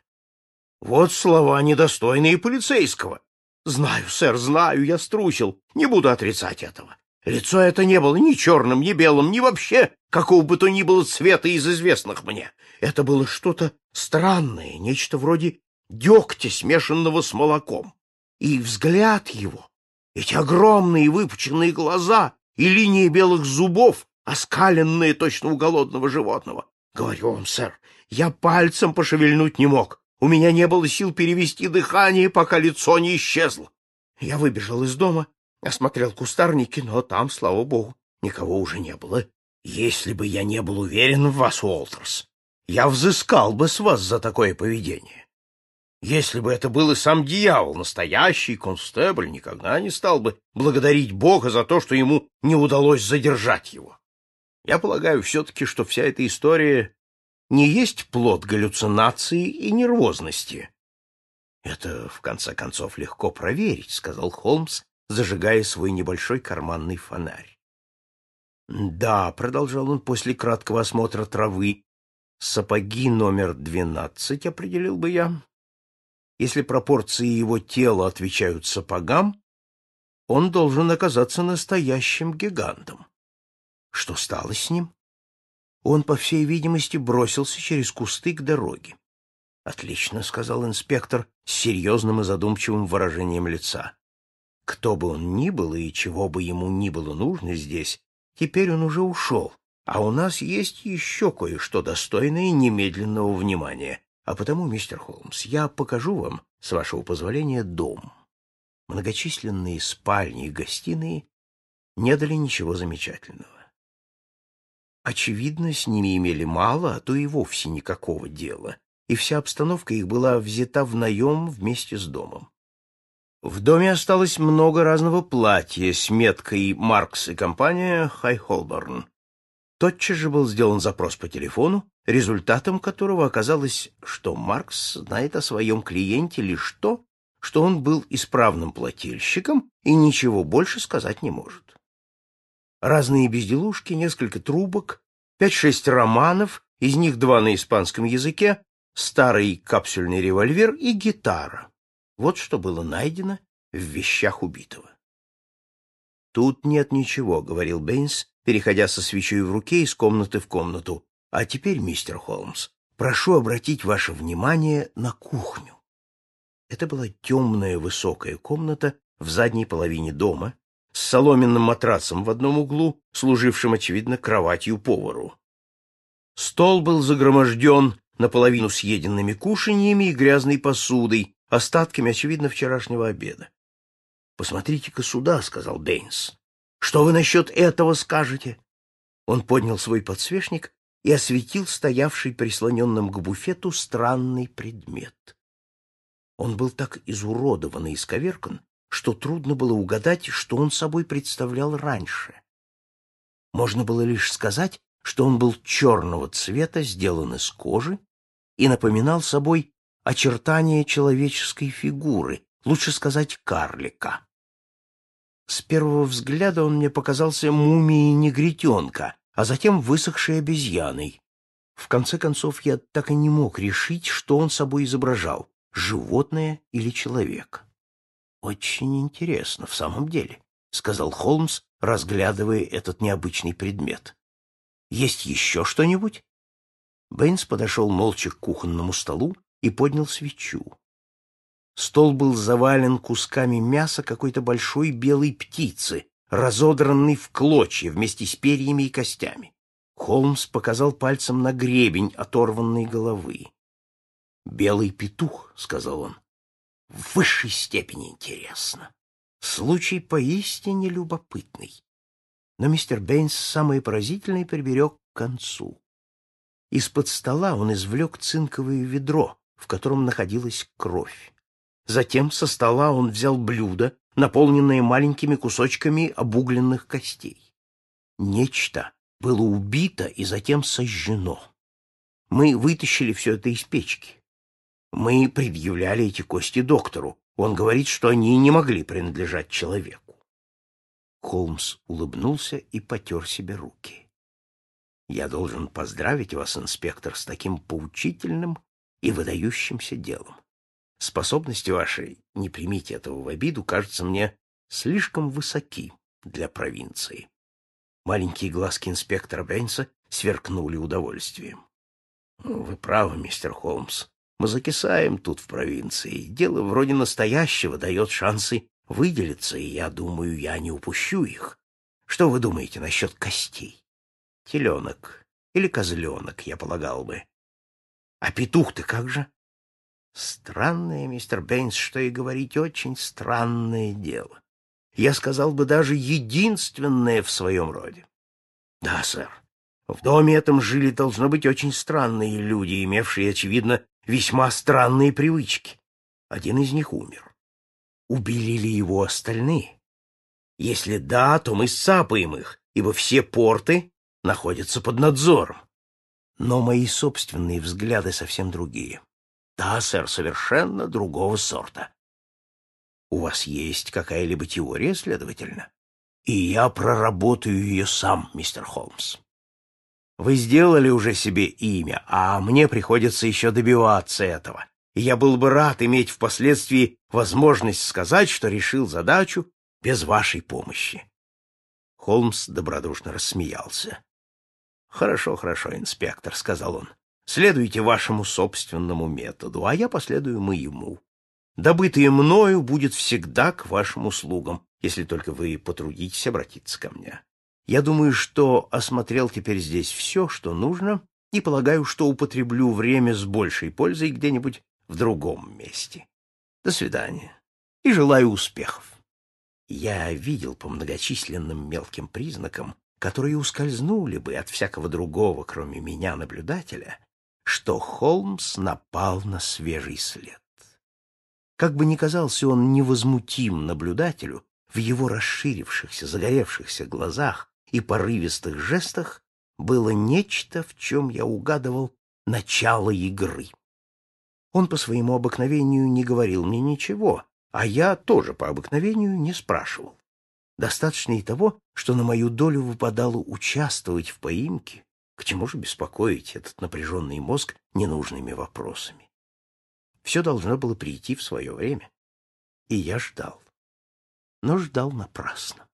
Вот слова, недостойные полицейского. Знаю, сэр, знаю, я струсил. Не буду отрицать этого. Лицо это не было ни черным, ни белым, ни вообще какого бы то ни было цвета из известных мне. Это было что-то странное, нечто вроде дегтя, смешанного с молоком. И взгляд его, эти огромные выпученные глаза и линии белых зубов, оскаленные точно у голодного животного. Говорю вам, сэр, я пальцем пошевельнуть не мог. У меня не было сил перевести дыхание, пока лицо не исчезло. Я выбежал из дома, осмотрел кустарники, но там, слава богу, никого уже не было. Если бы я не был уверен в вас, Уолтерс, я взыскал бы с вас за такое поведение. Если бы это был и сам дьявол, настоящий констебль никогда не стал бы благодарить Бога за то, что ему не удалось задержать его. Я полагаю все-таки, что вся эта история не есть плод галлюцинации и нервозности. — Это, в конце концов, легко проверить, — сказал Холмс, зажигая свой небольшой карманный фонарь. Да, продолжал он после краткого осмотра травы, сапоги номер двенадцать определил бы я. Если пропорции его тела отвечают сапогам, он должен оказаться настоящим гигантом. Что стало с ним? Он, по всей видимости, бросился через кусты к дороге. Отлично, сказал инспектор с серьезным и задумчивым выражением лица. Кто бы он ни был и чего бы ему ни было нужно здесь, Теперь он уже ушел, а у нас есть еще кое-что достойное немедленного внимания. А потому, мистер Холмс, я покажу вам, с вашего позволения, дом. Многочисленные спальни и гостиные не дали ничего замечательного. очевидно, с ними имели мало, а то и вовсе никакого дела, и вся обстановка их была взята в наем вместе с домом. В доме осталось много разного платья с меткой «Маркс и компания Хай Холборн». Тотчас же был сделан запрос по телефону, результатом которого оказалось, что Маркс знает о своем клиенте лишь то, что он был исправным плательщиком и ничего больше сказать не может. Разные безделушки, несколько трубок, пять-шесть романов, из них два на испанском языке, старый капсюльный револьвер и гитара. Вот что было найдено в вещах убитого. «Тут нет ничего», — говорил Бейнс, переходя со свечой в руке из комнаты в комнату. «А теперь, мистер Холмс, прошу обратить ваше внимание на кухню». Это была темная высокая комната в задней половине дома, с соломенным матрацем в одном углу, служившим, очевидно, кроватью повару. Стол был загроможден наполовину съеденными кушаньями и грязной посудой, остатками, очевидно, вчерашнего обеда. «Посмотрите-ка сюда», — сказал Бейнс. «Что вы насчет этого скажете?» Он поднял свой подсвечник и осветил стоявший прислоненным к буфету странный предмет. Он был так изуродован и исковеркан, что трудно было угадать, что он собой представлял раньше. Можно было лишь сказать, что он был черного цвета, сделан из кожи, и напоминал собой очертания человеческой фигуры, лучше сказать, карлика. С первого взгляда он мне показался мумией негритенка, а затем высохшей обезьяной. В конце концов, я так и не мог решить, что он собой изображал — животное или человек. «Очень интересно, в самом деле», — сказал Холмс, разглядывая этот необычный предмет. «Есть еще что-нибудь?» Бэйнс подошел молча к кухонному столу и поднял свечу. Стол был завален кусками мяса какой-то большой белой птицы, разодранной в клочья вместе с перьями и костями. Холмс показал пальцем на гребень оторванной головы. «Белый петух», — сказал он, — «в высшей степени интересно. Случай поистине любопытный». Но мистер Бэйнс самое поразительное приберег к концу. Из-под стола он извлек цинковое ведро, в котором находилась кровь. Затем со стола он взял блюдо, наполненное маленькими кусочками обугленных костей. Нечто было убито и затем сожжено. Мы вытащили все это из печки. Мы предъявляли эти кости доктору. Он говорит, что они не могли принадлежать человеку. Холмс улыбнулся и потер себе руки. Я должен поздравить вас, инспектор, с таким поучительным и выдающимся делом. Способности ваши, не примите этого в обиду, кажется мне слишком высоки для провинции. Маленькие глазки инспектора Бейнса сверкнули удовольствием. Вы правы, мистер Холмс. Мы закисаем тут в провинции. Дело вроде настоящего дает шансы выделиться, и я думаю, я не упущу их. Что вы думаете насчет костей? Теленок или козленок, я полагал бы. А петух-то как же? Странное, мистер Бейнс, что и говорить, очень странное дело. Я сказал бы даже единственное в своем роде. Да, сэр. В доме этом жили, должно быть, очень странные люди, имевшие, очевидно, весьма странные привычки. Один из них умер. Убили ли его остальные? Если да, то мы сцапаем их, ибо все порты находятся под надзором. Но мои собственные взгляды совсем другие. Да, сэр, совершенно другого сорта. У вас есть какая-либо теория, следовательно? И я проработаю ее сам, мистер Холмс. Вы сделали уже себе имя, а мне приходится еще добиваться этого. И я был бы рад иметь впоследствии возможность сказать, что решил задачу без вашей помощи. Холмс добродушно рассмеялся. «Хорошо, хорошо, инспектор», — сказал он. Следуйте вашему собственному методу, а я последую моему. Добытое мною будет всегда к вашим услугам, если только вы потрудитесь обратиться ко мне. Я думаю, что осмотрел теперь здесь все, что нужно, и полагаю, что употреблю время с большей пользой где-нибудь в другом месте. До свидания и желаю успехов. Я видел по многочисленным мелким признакам, которые ускользнули бы от всякого другого, кроме меня, наблюдателя, что Холмс напал на свежий след. Как бы ни казался он невозмутим наблюдателю, в его расширившихся, загоревшихся глазах и порывистых жестах было нечто, в чем я угадывал начало игры. Он по своему обыкновению не говорил мне ничего, а я тоже по обыкновению не спрашивал. Достаточно и того, что на мою долю выпадало участвовать в поимке, к чему же беспокоить этот напряженный мозг ненужными вопросами. Все должно было прийти в свое время, и я ждал. Но ждал напрасно.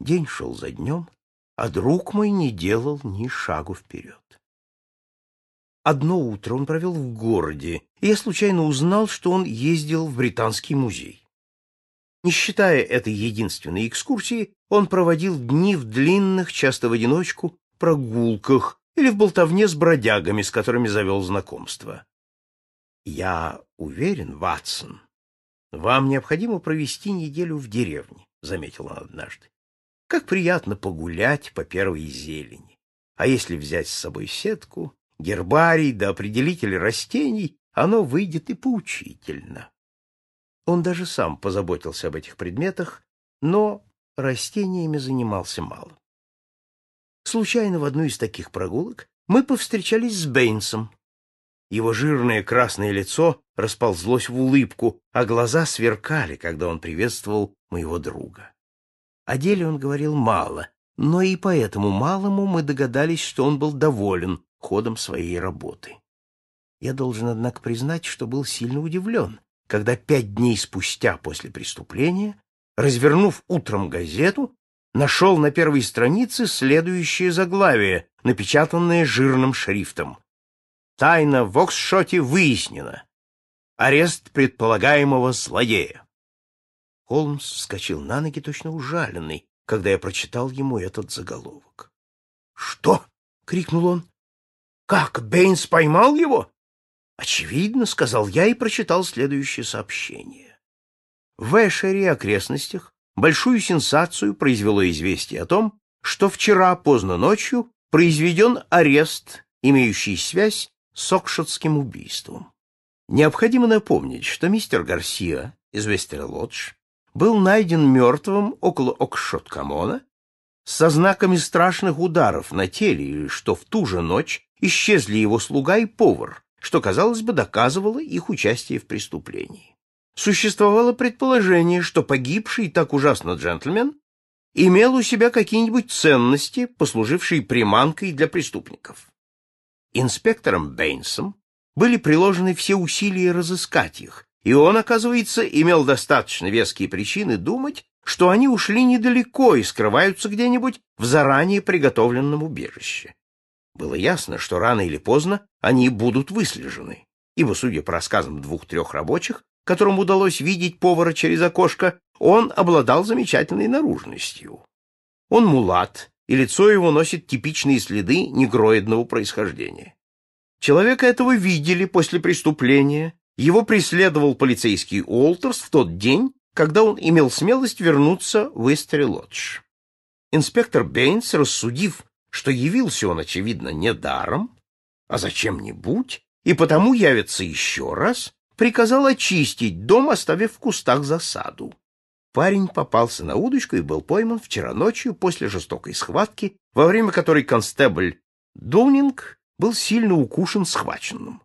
День шел за днем, а друг мой не делал ни шагу вперед. Одно утро он провел в городе, и я случайно узнал, что он ездил в Британский музей. Не считая этой единственной экскурсии, он проводил дни в длинных, часто в одиночку, прогулках или в болтовне с бродягами, с которыми завел знакомство. «Я уверен, Ватсон, вам необходимо провести неделю в деревне», — заметил он однажды. «Как приятно погулять по первой зелени. А если взять с собой сетку, гербарий да определитель растений, оно выйдет и поучительно. Он даже сам позаботился об этих предметах, но растениями занимался мало. Случайно в одну из таких прогулок мы повстречались с Бэйнсом. Его жирное красное лицо расползлось в улыбку, а глаза сверкали, когда он приветствовал моего друга. О деле он говорил мало, но и по этому малому мы догадались, что он был доволен ходом своей работы. Я должен, однако, признать, что был сильно удивлен, когда пять дней спустя после преступления, развернув утром газету, нашел на первой странице следующее заглавие, напечатанное жирным шрифтом. Тайна в Оксшоте выяснена. Арест предполагаемого злодея. Холмс вскочил на ноги, точно ужаленный, когда я прочитал ему этот заголовок. «Что?» — крикнул он. Как, Бэйнс поймал его? Очевидно, сказал я и прочитал следующее сообщение. В Эшере окрестностях большую сенсацию произвело известие о том, что вчера поздно ночью произведен арест, имеющий связь с Окшотским убийством. Необходимо напомнить, что мистер Гарсия из Вестерлодж был найден мертвым около Окшот-Камона со знаками страшных ударов на теле, и что в ту же ночь исчезли его слуга и повар, что, казалось бы, доказывало их участие в преступлении. Существовало предположение, что погибший так ужасно джентльмен имел у себя какие-нибудь ценности, послужившие приманкой для преступников. Инспектором Бэйнсом были приложены все усилия разыскать их, и он, оказывается, имел достаточно веские причины думать, что они ушли недалеко и скрываются где-нибудь в заранее приготовленном убежище. Было ясно, что рано или поздно они будут выслежены, ибо, судя по рассказам двух-трех рабочих, которым удалось видеть повара через окошко, он обладал замечательной наружностью. Он мулат, и лицо его носит типичные следы негроидного происхождения. Человека этого видели после преступления, его преследовал полицейский Уолтерс в тот день, когда он имел смелость вернуться в Истри-Лодж. Инспектор Бейнс, рассудив, что явился он, очевидно, не даром, а зачем-нибудь, и потому явится еще раз, приказал очистить дом, оставив в кустах засаду. Парень попался на удочку и был пойман вчера ночью после жестокой схватки, во время которой констебль Дулнинг был сильно укушен схваченным.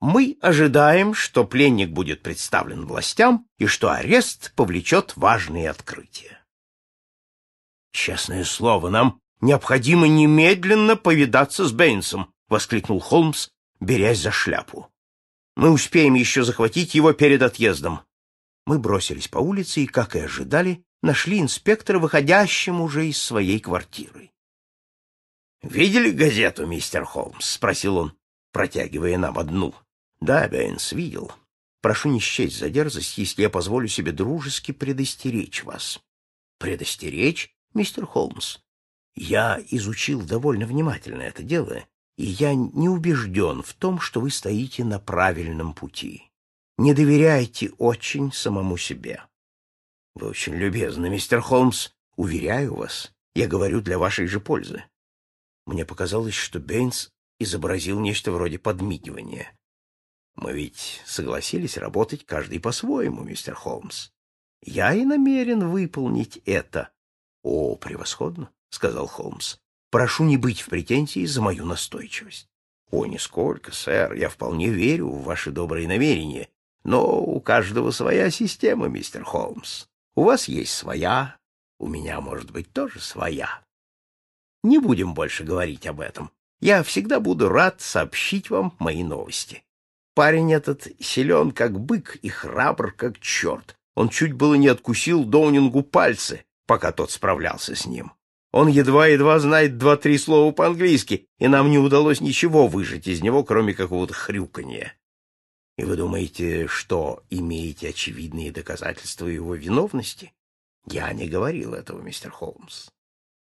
Мы ожидаем, что пленник будет представлен властям и что арест повлечет важные открытия. Честное слово, нам Необходимо немедленно повидаться с Бэйнсом, — воскликнул Холмс, берясь за шляпу. Мы успеем еще захватить его перед отъездом. Мы бросились по улице и, как и ожидали, нашли инспектора, выходящим уже из своей квартиры. — Видели газету, мистер Холмс? — спросил он, протягивая нам одну. — Да, Бэйнс, видел. Прошу не счесть за дерзость, если я позволю себе дружески предостеречь вас. — Предостеречь, мистер Холмс? Я изучил довольно внимательно это дело, и я не убежден в том, что вы стоите на правильном пути. Не доверяйте очень самому себе. Вы очень любезны, мистер Холмс. Уверяю вас, Я говорю для вашей же пользы. Мне показалось, что Бейнс изобразил нечто вроде подмигивания. Мы ведь согласились работать каждый по-своему, мистер Холмс. Я и намерен выполнить это. — О, превосходно, — сказал Холмс. — Прошу не быть в претензии за мою настойчивость. — О, нисколько, сэр, я вполне верю в ваши добрые намерения. Но у каждого своя система, мистер Холмс. У вас есть своя, у меня, может быть, тоже своя. Не будем больше говорить об этом. Я всегда буду рад сообщить вам мои новости. Парень этот силен, как бык, и храбр, как черт. Он чуть было не откусил Доунингу пальцы, пока тот справлялся с ним. Он едва-едва знает два-три слова по-английски, и нам не удалось ничего выжать из него, кроме какого-то хрюканья. И вы думаете, что имеете очевидные доказательства его виновности? Я не говорил этого, мистер Холмс.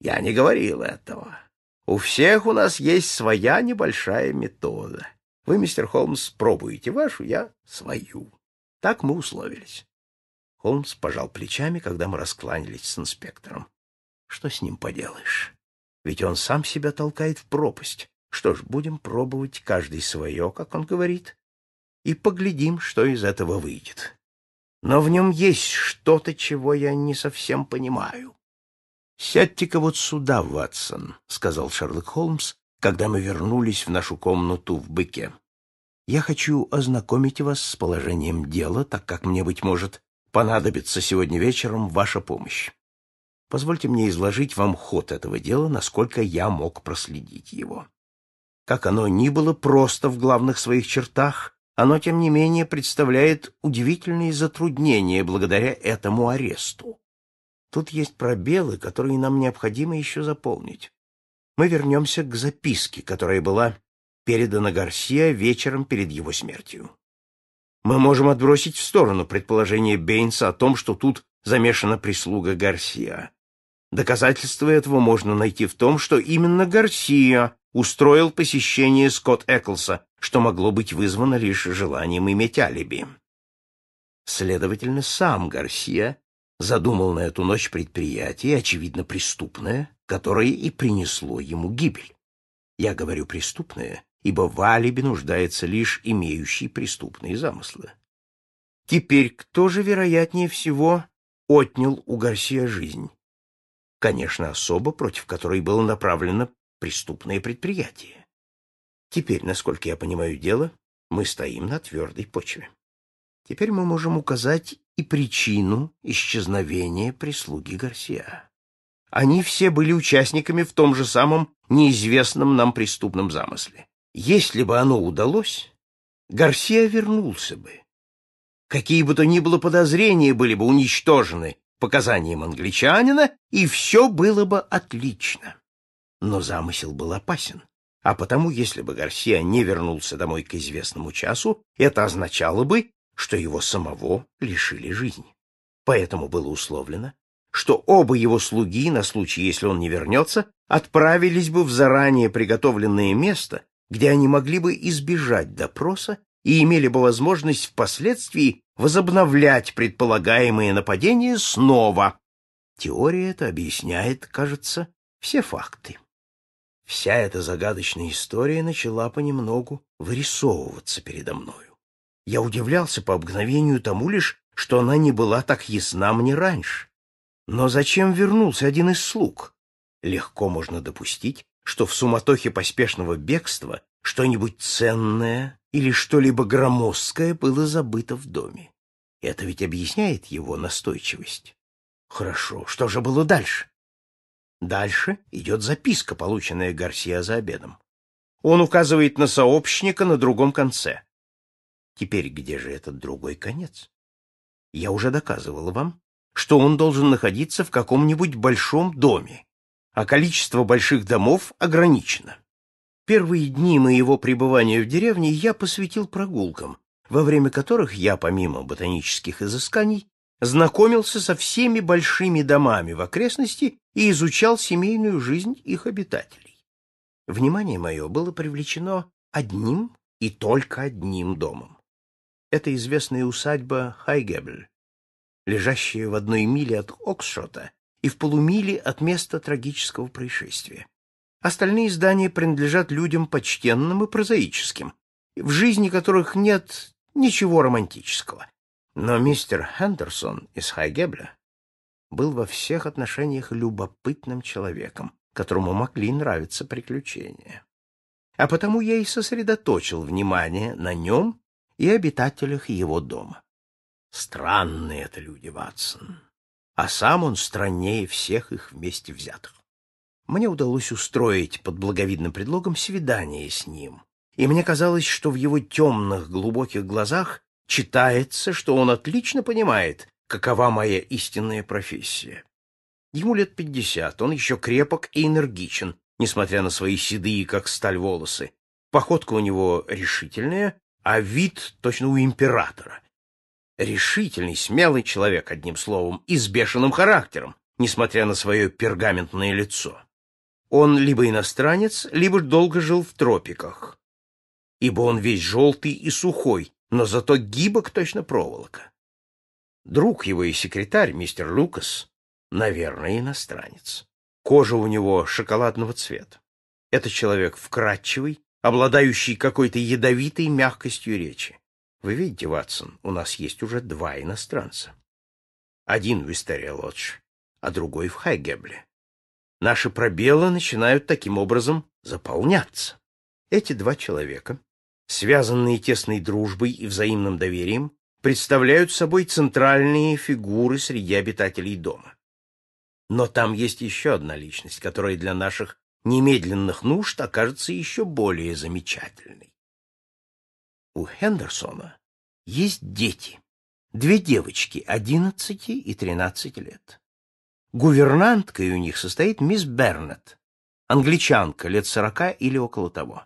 Я не говорил этого. У всех у нас есть своя небольшая метода. Вы, мистер Холмс, пробуете вашу, я свою. Так мы условились. Холмс пожал плечами, когда мы раскланялись с инспектором. Что с ним поделаешь? Ведь он сам себя толкает в пропасть. Что ж, будем пробовать каждый свое, как он говорит, и поглядим, что из этого выйдет. Но в нем есть что-то, чего я не совсем понимаю. — Сядьте-ка вот сюда, Ватсон, — сказал Шерлок Холмс, когда мы вернулись в нашу комнату в быке. — Я хочу ознакомить вас с положением дела, так как мне, быть может, понадобится сегодня вечером ваша помощь. Позвольте мне изложить вам ход этого дела, насколько я мог проследить его. Как оно ни было просто в главных своих чертах, оно, тем не менее, представляет удивительные затруднения благодаря этому аресту. Тут есть пробелы, которые нам необходимо еще заполнить. Мы вернемся к записке, которая была передана Гарсия вечером перед его смертью. Мы можем отбросить в сторону предположение Бейнса о том, что тут замешана прислуга Гарсия. Доказательство этого можно найти в том, что именно Гарсия устроил посещение Скотт Эклса, что могло быть вызвано лишь желанием иметь алиби. Следовательно, сам Гарсия задумал на эту ночь предприятие, очевидно преступное, которое и принесло ему гибель. Я говорю преступное, ибо в алиби нуждается лишь имеющий преступные замыслы. Теперь кто же, вероятнее всего, отнял у Гарсия жизнь? Конечно, особа, против которой было направлено преступное предприятие. Теперь, насколько я понимаю дело, мы стоим на твердой почве. Теперь мы можем указать и причину исчезновения прислуги Гарсия. Они все были участниками в том же самом неизвестном нам преступном замысле. Если бы оно удалось, Гарсия вернулся бы. Какие бы то ни было подозрения были бы уничтожены показаниям англичанина, и все было бы отлично. Но замысел был опасен, а потому, если бы Гарсия не вернулся домой к известному часу, это означало бы, что его самого лишили жизни. Поэтому было условлено, что оба его слуги, на случай, если он не вернется, отправились бы в заранее приготовленное место, где они могли бы избежать допроса и имели бы возможность впоследствии возобновлять предполагаемые нападения снова. Теория эта объясняет, кажется, все факты. Вся эта загадочная история начала понемногу вырисовываться передо мною. Я удивлялся по обыкновению тому лишь, что она не была так ясна мне раньше. Но зачем вернулся один из слуг? Легко можно допустить, что в суматохе поспешного бегства что-нибудь ценное или что-либо громоздкое было забыто в доме. Это ведь объясняет его настойчивость. Хорошо, что же было дальше? Дальше идет записка, полученная Гарсия за обедом. Он указывает на сообщника на другом конце. Теперь где же этот другой конец? Я уже доказывал вам, что он должен находиться в каком-нибудь большом доме, а количество больших домов ограничено. Первые дни моего пребывания в деревне я посвятил прогулкам, во время которых я, помимо ботанических изысканий, знакомился со всеми большими домами в окрестности и изучал семейную жизнь их обитателей. Внимание мое было привлечено одним и только одним домом. Это известная усадьба Хайгебль, лежащая в одной миле от Оксшота и в полумиле от места трагического происшествия. Остальные здания принадлежат людям почтенным и прозаическим, в жизни которых нет ничего романтического. Но мистер Хендерсон из Хайгебля был во всех отношениях любопытным человеком, которому могли нравиться приключения. А потому я и сосредоточил внимание на нем и обитателях его дома. Странные это люди, Ватсон. А сам он страннее всех их вместе взятых. Мне удалось устроить под благовидным предлогом свидание с ним, и мне казалось, что в его темных глубоких глазах читается, что он отлично понимает, какова моя истинная профессия. Ему лет пятьдесят, он еще крепок и энергичен, несмотря на свои седые, как сталь, волосы. Походка у него решительная, а вид точно у императора. Решительный, смелый человек, одним словом, и с бешеным характером, несмотря на свое пергаментное лицо. Он либо иностранец, либо долго жил в тропиках, ибо он весь желтый и сухой, но зато гибок точно проволока. Друг его и секретарь, мистер Лукас, наверное, иностранец. Кожа у него шоколадного цвета. Это человек вкрадчивый, обладающий какой-то ядовитой мягкостью речи. Вы видите, Ватсон, у нас есть уже два иностранца. Один в Истерия-Лодж, а другой в Хайгебле наши пробелы начинают таким образом заполняться. Эти два человека, связанные тесной дружбой и взаимным доверием, представляют собой центральные фигуры среди обитателей дома. Но там есть еще одна личность, которая для наших немедленных нужд окажется еще более замечательной. У Хендерсона есть дети, две девочки, одиннадцати и тринадцати лет. Гувернанткой у них состоит мисс Бернет, англичанка лет сорока или около того.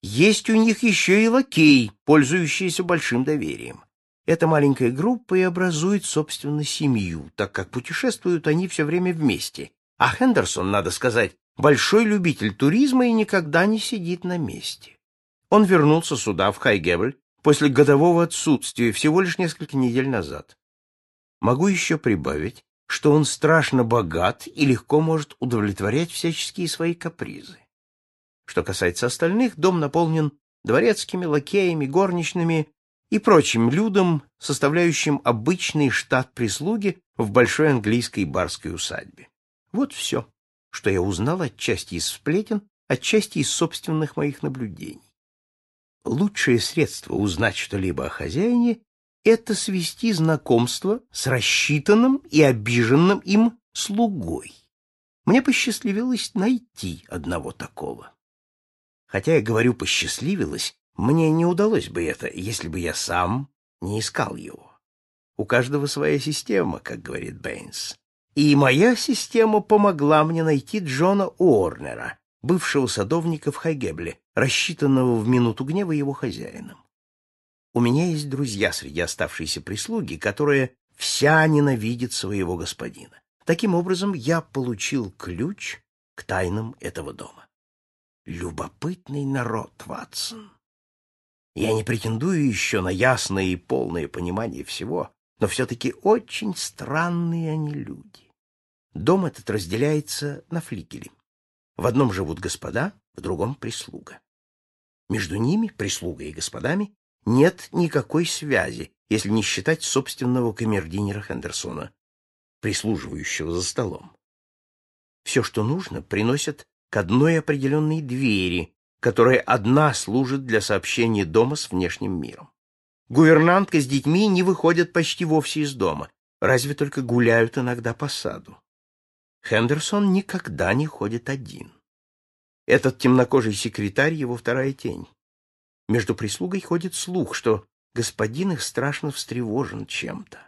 Есть у них еще и лакей, пользующийся большим доверием. Эта маленькая группа и образует, собственно, семью, так как путешествуют они все время вместе. А Хендерсон, надо сказать, большой любитель туризма и никогда не сидит на месте. Он вернулся сюда, в Хайгебль, после годового отсутствия, всего лишь несколько недель назад. Могу еще прибавить, что он страшно богат и легко может удовлетворять всяческие свои капризы. Что касается остальных, дом наполнен дворецкими, лакеями, горничными и прочим людом, составляющим обычный штат прислуги в большой английской барской усадьбе. Вот все, что я узнал отчасти из сплетен, отчасти из собственных моих наблюдений. Лучшее средство узнать что-либо о хозяине это свести знакомство с рассчитанным и обиженным им слугой. Мне посчастливилось найти одного такого. Хотя я говорю «посчастливилось», мне не удалось бы это, если бы я сам не искал его. У каждого своя система, как говорит Бэйнс. И моя система помогла мне найти Джона Уорнера, бывшего садовника в Хайгебле, рассчитанного в минуту гнева его хозяином. У меня есть друзья среди оставшейся прислуги, которая вся ненавидит своего господина. Таким образом, я получил ключ к тайнам этого дома. Любопытный народ, Ватсон. Я не претендую еще на ясное и полное понимание всего, но все-таки очень странные они люди. Дом этот разделяется на флигели. В одном живут господа, в другом — прислуга. Между ними, прислугой и господами, нет никакой связи, если не считать собственного камердинера Хендерсона, прислуживающего за столом. Все, что нужно, приносят к одной определенной двери, которая одна служит для сообщения дома с внешним миром. Гувернантка с детьми не выходят почти вовсе из дома, разве только гуляют иногда по саду. Хендерсон никогда не ходит один. Этот темнокожий секретарь — его вторая тень. Между прислугой ходит слух, что господин их страшно встревожен чем-то.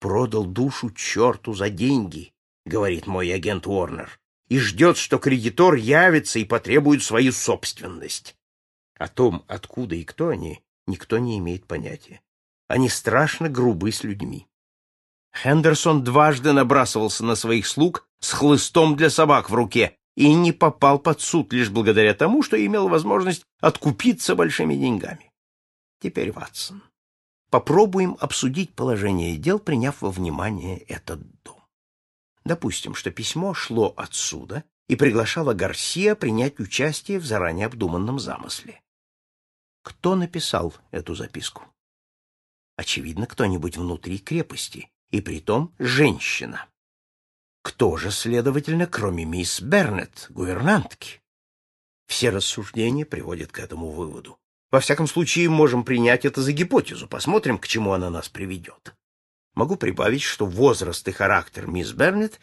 «Продал душу черту за деньги», — говорит мой агент Уорнер, «и ждет, что кредитор явится и потребует свою собственность». О том, откуда и кто они, никто не имеет понятия. Они страшно грубы с людьми. Хендерсон дважды набрасывался на своих слуг с хлыстом для собак в руке, и не попал под суд лишь благодаря тому, что имел возможность откупиться большими деньгами. Теперь, Ватсон, попробуем обсудить положение дел, приняв во внимание этот дом. Допустим, что письмо шло отсюда и приглашало Гарсия принять участие в заранее обдуманном замысле. Кто написал эту записку? Очевидно, кто-нибудь внутри крепости, и притом женщина. Кто же, следовательно, кроме мисс Бернетт, гувернантки? Все рассуждения приводят к этому выводу. Во всяком случае, можем принять это за гипотезу, посмотрим, к чему она нас приведет. Могу прибавить, что возраст и характер мисс Бернетт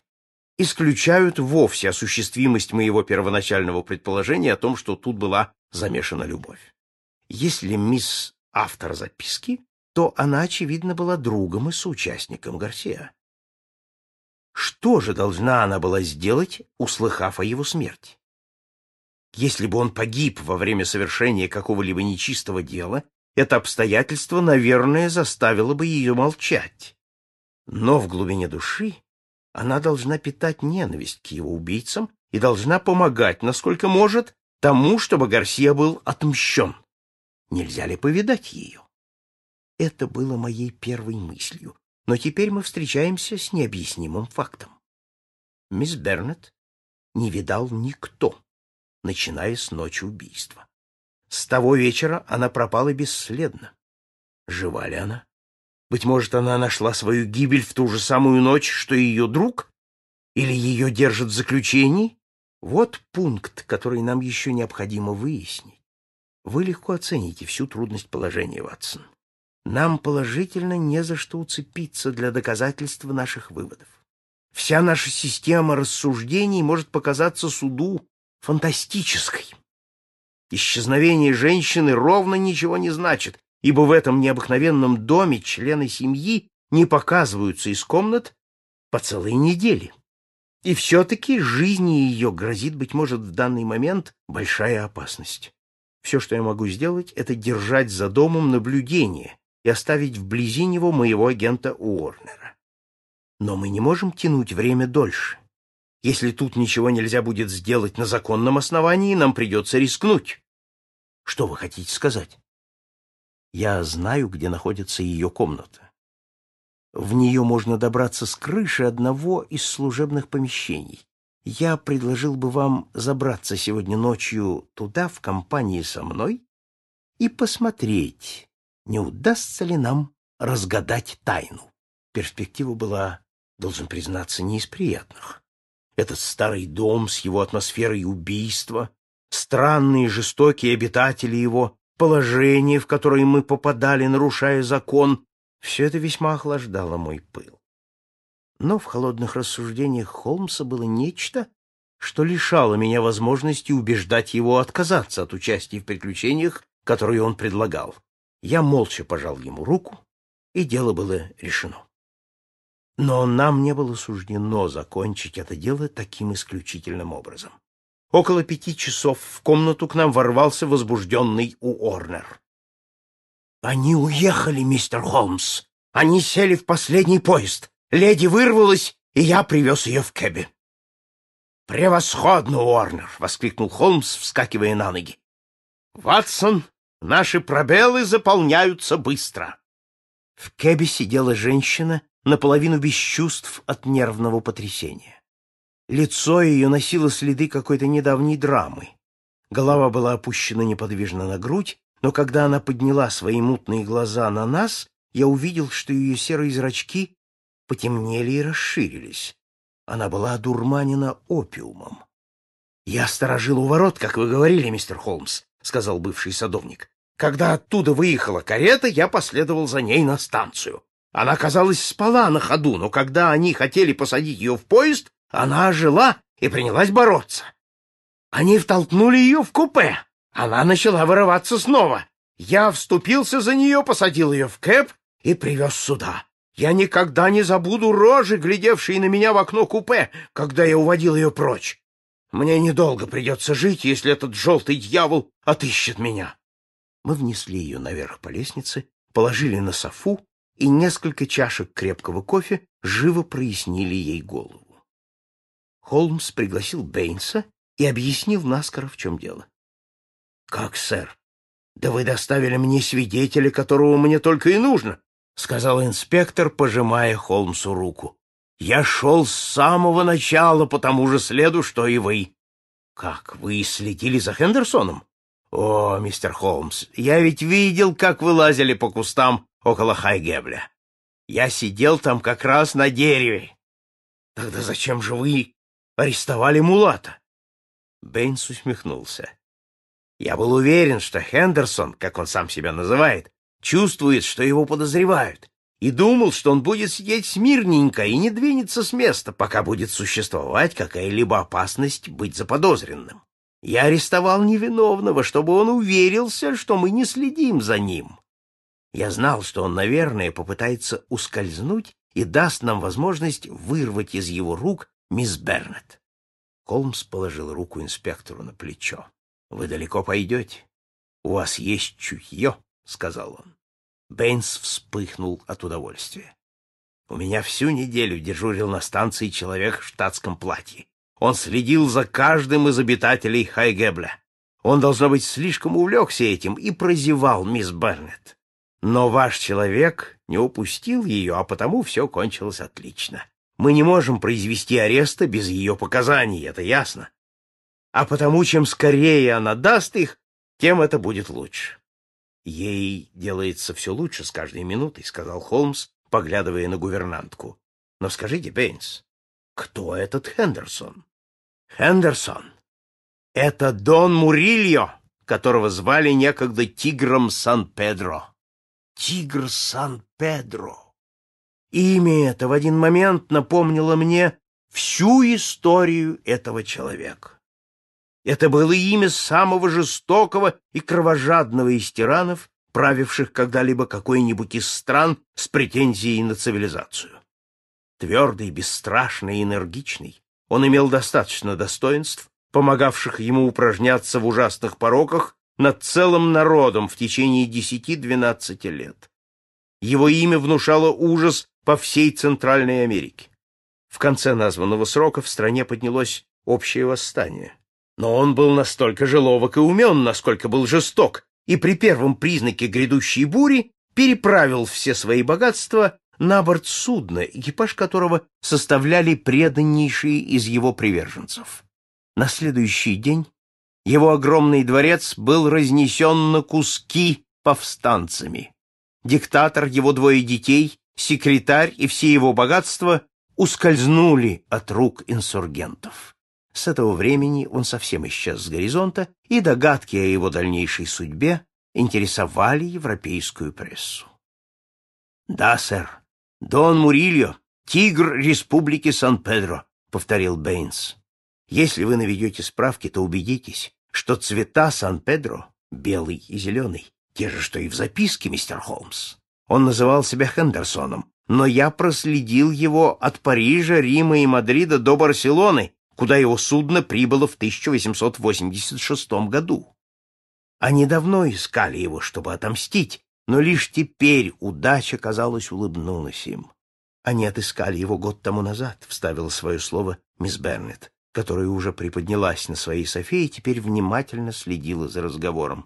исключают вовсе осуществимость моего первоначального предположения о том, что тут была замешана любовь. Если мисс автор записки, то она, очевидно, была другом и соучастником Гарсия. Что же должна она была сделать, услыхав о его смерти? Если бы он погиб во время совершения какого-либо нечистого дела, это обстоятельство, наверное, заставило бы ее молчать. Но в глубине души она должна питать ненависть к его убийцам и должна помогать, насколько может, тому, чтобы Гарсия был отмщен. Нельзя ли повидать ее? Это было моей первой мыслью, но теперь мы встречаемся с необъяснимым фактом. Мисс Бернетт не видал никто, начиная с ночи убийства. С того вечера она пропала бесследно. Жива ли она? Быть может, она нашла свою гибель в ту же самую ночь, что и ее друг? Или ее держат в заключении? Вот пункт, который нам еще необходимо выяснить. Вы легко оцените всю трудность положения, Ватсон. Нам положительно не за что уцепиться для доказательства наших выводов. Вся наша система рассуждений может показаться суду фантастической. Исчезновение женщины ровно ничего не значит, ибо в этом необыкновенном доме члены семьи не показываются из комнат по целой неделе. И все-таки жизни ее грозит, быть может, в данный момент большая опасность. Все, что я могу сделать, это держать за домом наблюдение и оставить вблизи него моего агента Уорнера. Но мы не можем тянуть время дольше. Если тут ничего нельзя будет сделать на законном основании, нам придется рискнуть. Что вы хотите сказать? Я знаю, где находится ее комната. В нее можно добраться с крыши одного из служебных помещений. Я предложил бы вам забраться сегодня ночью туда в компании со мной и посмотреть, не удастся ли нам разгадать тайну. Перспектива была, должен признаться, не из приятных. Этот старый дом с его атмосферой убийства, странные жестокие обитатели его, положение, в которое мы попадали, нарушая закон, все это весьма охлаждало мой пыл. Но в холодных рассуждениях Холмса было нечто, что лишало меня возможности убеждать его отказаться от участия в приключениях, которые он предлагал. Я молча пожал ему руку, и дело было решено. Но нам не было суждено закончить это дело таким исключительным образом. Около пяти часов в комнату к нам ворвался возбужденный Уорнер. «Они уехали, мистер Холмс. Они сели в последний поезд. Леди вырвалась, и я привез ее в кэбе. «Превосходно, Уорнер!» — воскликнул Холмс, вскакивая на ноги. «Ватсон, наши пробелы заполняются быстро!» В кэбе сидела женщина, наполовину без чувств от нервного потрясения. Лицо ее носило следы какой-то недавней драмы. Голова была опущена неподвижно на грудь, но когда она подняла свои мутные глаза на нас, я увидел, что ее серые зрачки потемнели и расширились. Она была одурманена опиумом. «Я сторожил у ворот, как вы говорили, мистер Холмс», — сказал бывший садовник. «Когда оттуда выехала карета, я последовал за ней на станцию. Она, казалось, спала на ходу, но когда они хотели посадить ее в поезд, она ожила и принялась бороться. Они втолкнули ее в купе. Она начала вырываться снова. Я вступился за нее, посадил ее в кэп и привез сюда. Я никогда не забуду рожи, глядевшие на меня в окно купе, когда я уводил ее прочь. Мне недолго придется жить, если этот желтый дьявол отыщет меня. Мы внесли ее наверх по лестнице, положили на софу, и несколько чашек крепкого кофе живо прояснили ей голову. Холмс пригласил Бэйнса и объяснил наскоро, в чем дело. — Как, сэр? Да вы доставили мне свидетеля, которого мне только и нужно. — сказал инспектор, пожимая Холмсу руку. Я шел с самого начала по тому же следу, что и вы. Как, вы следили за Хендерсоном? О, мистер Холмс, я ведь видел, как вы лазили по кустам около Хайгебля. Я сидел там как раз на дереве. Тогда зачем же вы арестовали Мулата? Бэйнс усмехнулся. Я был уверен, что Хендерсон, как он сам себя называет, чувствует, что его подозревают, и думал, что он будет сидеть смирненько и не двинется с места, пока будет существовать какая-либо опасность быть заподозренным. Я арестовал невиновного, чтобы он уверился, что мы не следим за ним. Я знал, что он, наверное, попытается ускользнуть и даст нам возможность вырвать из его рук мисс Бернет. Холмс положил руку инспектору на плечо. — Вы далеко пойдете? У вас есть чутье, — сказал он. Бэйнс вспыхнул от удовольствия. У меня всю неделю дежурил на станции человек в штатском платье. Он следил за каждым из обитателей Хайгебля. Он, должно быть, слишком увлекся этим и прозевал мисс Бернет. Но ваш человек не упустил ее, а потому все кончилось отлично. Мы не можем произвести ареста без ее показаний, это ясно. А потому, чем скорее она даст их, тем это будет лучше. Ей делается все лучше с каждой минутой, — сказал Холмс, поглядывая на гувернантку. — Но скажите, Бейнс, кто этот Хендерсон? — Хендерсон. Это Дон Мурильо, которого звали некогда Тигром Сан-Педро. Тигр Сан-Педро. Имя это в один момент напомнило мне всю историю этого человека. Это было имя самого жестокого и кровожадного из тиранов, правивших когда-либо какой-нибудь из стран с претензией на цивилизацию. Твердый, бесстрашный и энергичный, он имел достаточно достоинств, помогавших ему упражняться в ужасных пороках над целым народом в течение десяти-двенадцати лет. Его имя внушало ужас по всей Центральной Америке. В конце названного срока в стране поднялось общее восстание. Но он был настолько же ловок и умен, насколько был жесток, и при первом признаке грядущей бури переправил все свои богатства на борт судна, экипаж которого составляли преданнейшие из его приверженцев. На следующий день его огромный дворец был разнесен на куски повстанцами. Диктатор, его двое детей, секретарь и все его богатства ускользнули от рук инсургентов. С этого времени он совсем исчез с горизонта, и догадки о его дальнейшей судьбе интересовали европейскую прессу. — Да, сэр, Дон Мурильо, тигр Республики Сан-Педро, — повторил Бэйнс. — Если вы наведете справки, то убедитесь, что цвета Сан-Педро — белый и зеленый, те же, что и в записке, мистер Холмс. Он называл себя Хендерсоном, но я проследил его от Парижа, Рима и Мадрида до Барселоны куда его судно прибыло в 1886 году. Они давно искали его, чтобы отомстить, но лишь теперь удача, казалось, улыбнулась им. Они отыскали его год тому назад, — вставила свое слово мисс Бернет, которая уже приподнялась на своей софе и теперь внимательно следила за разговором.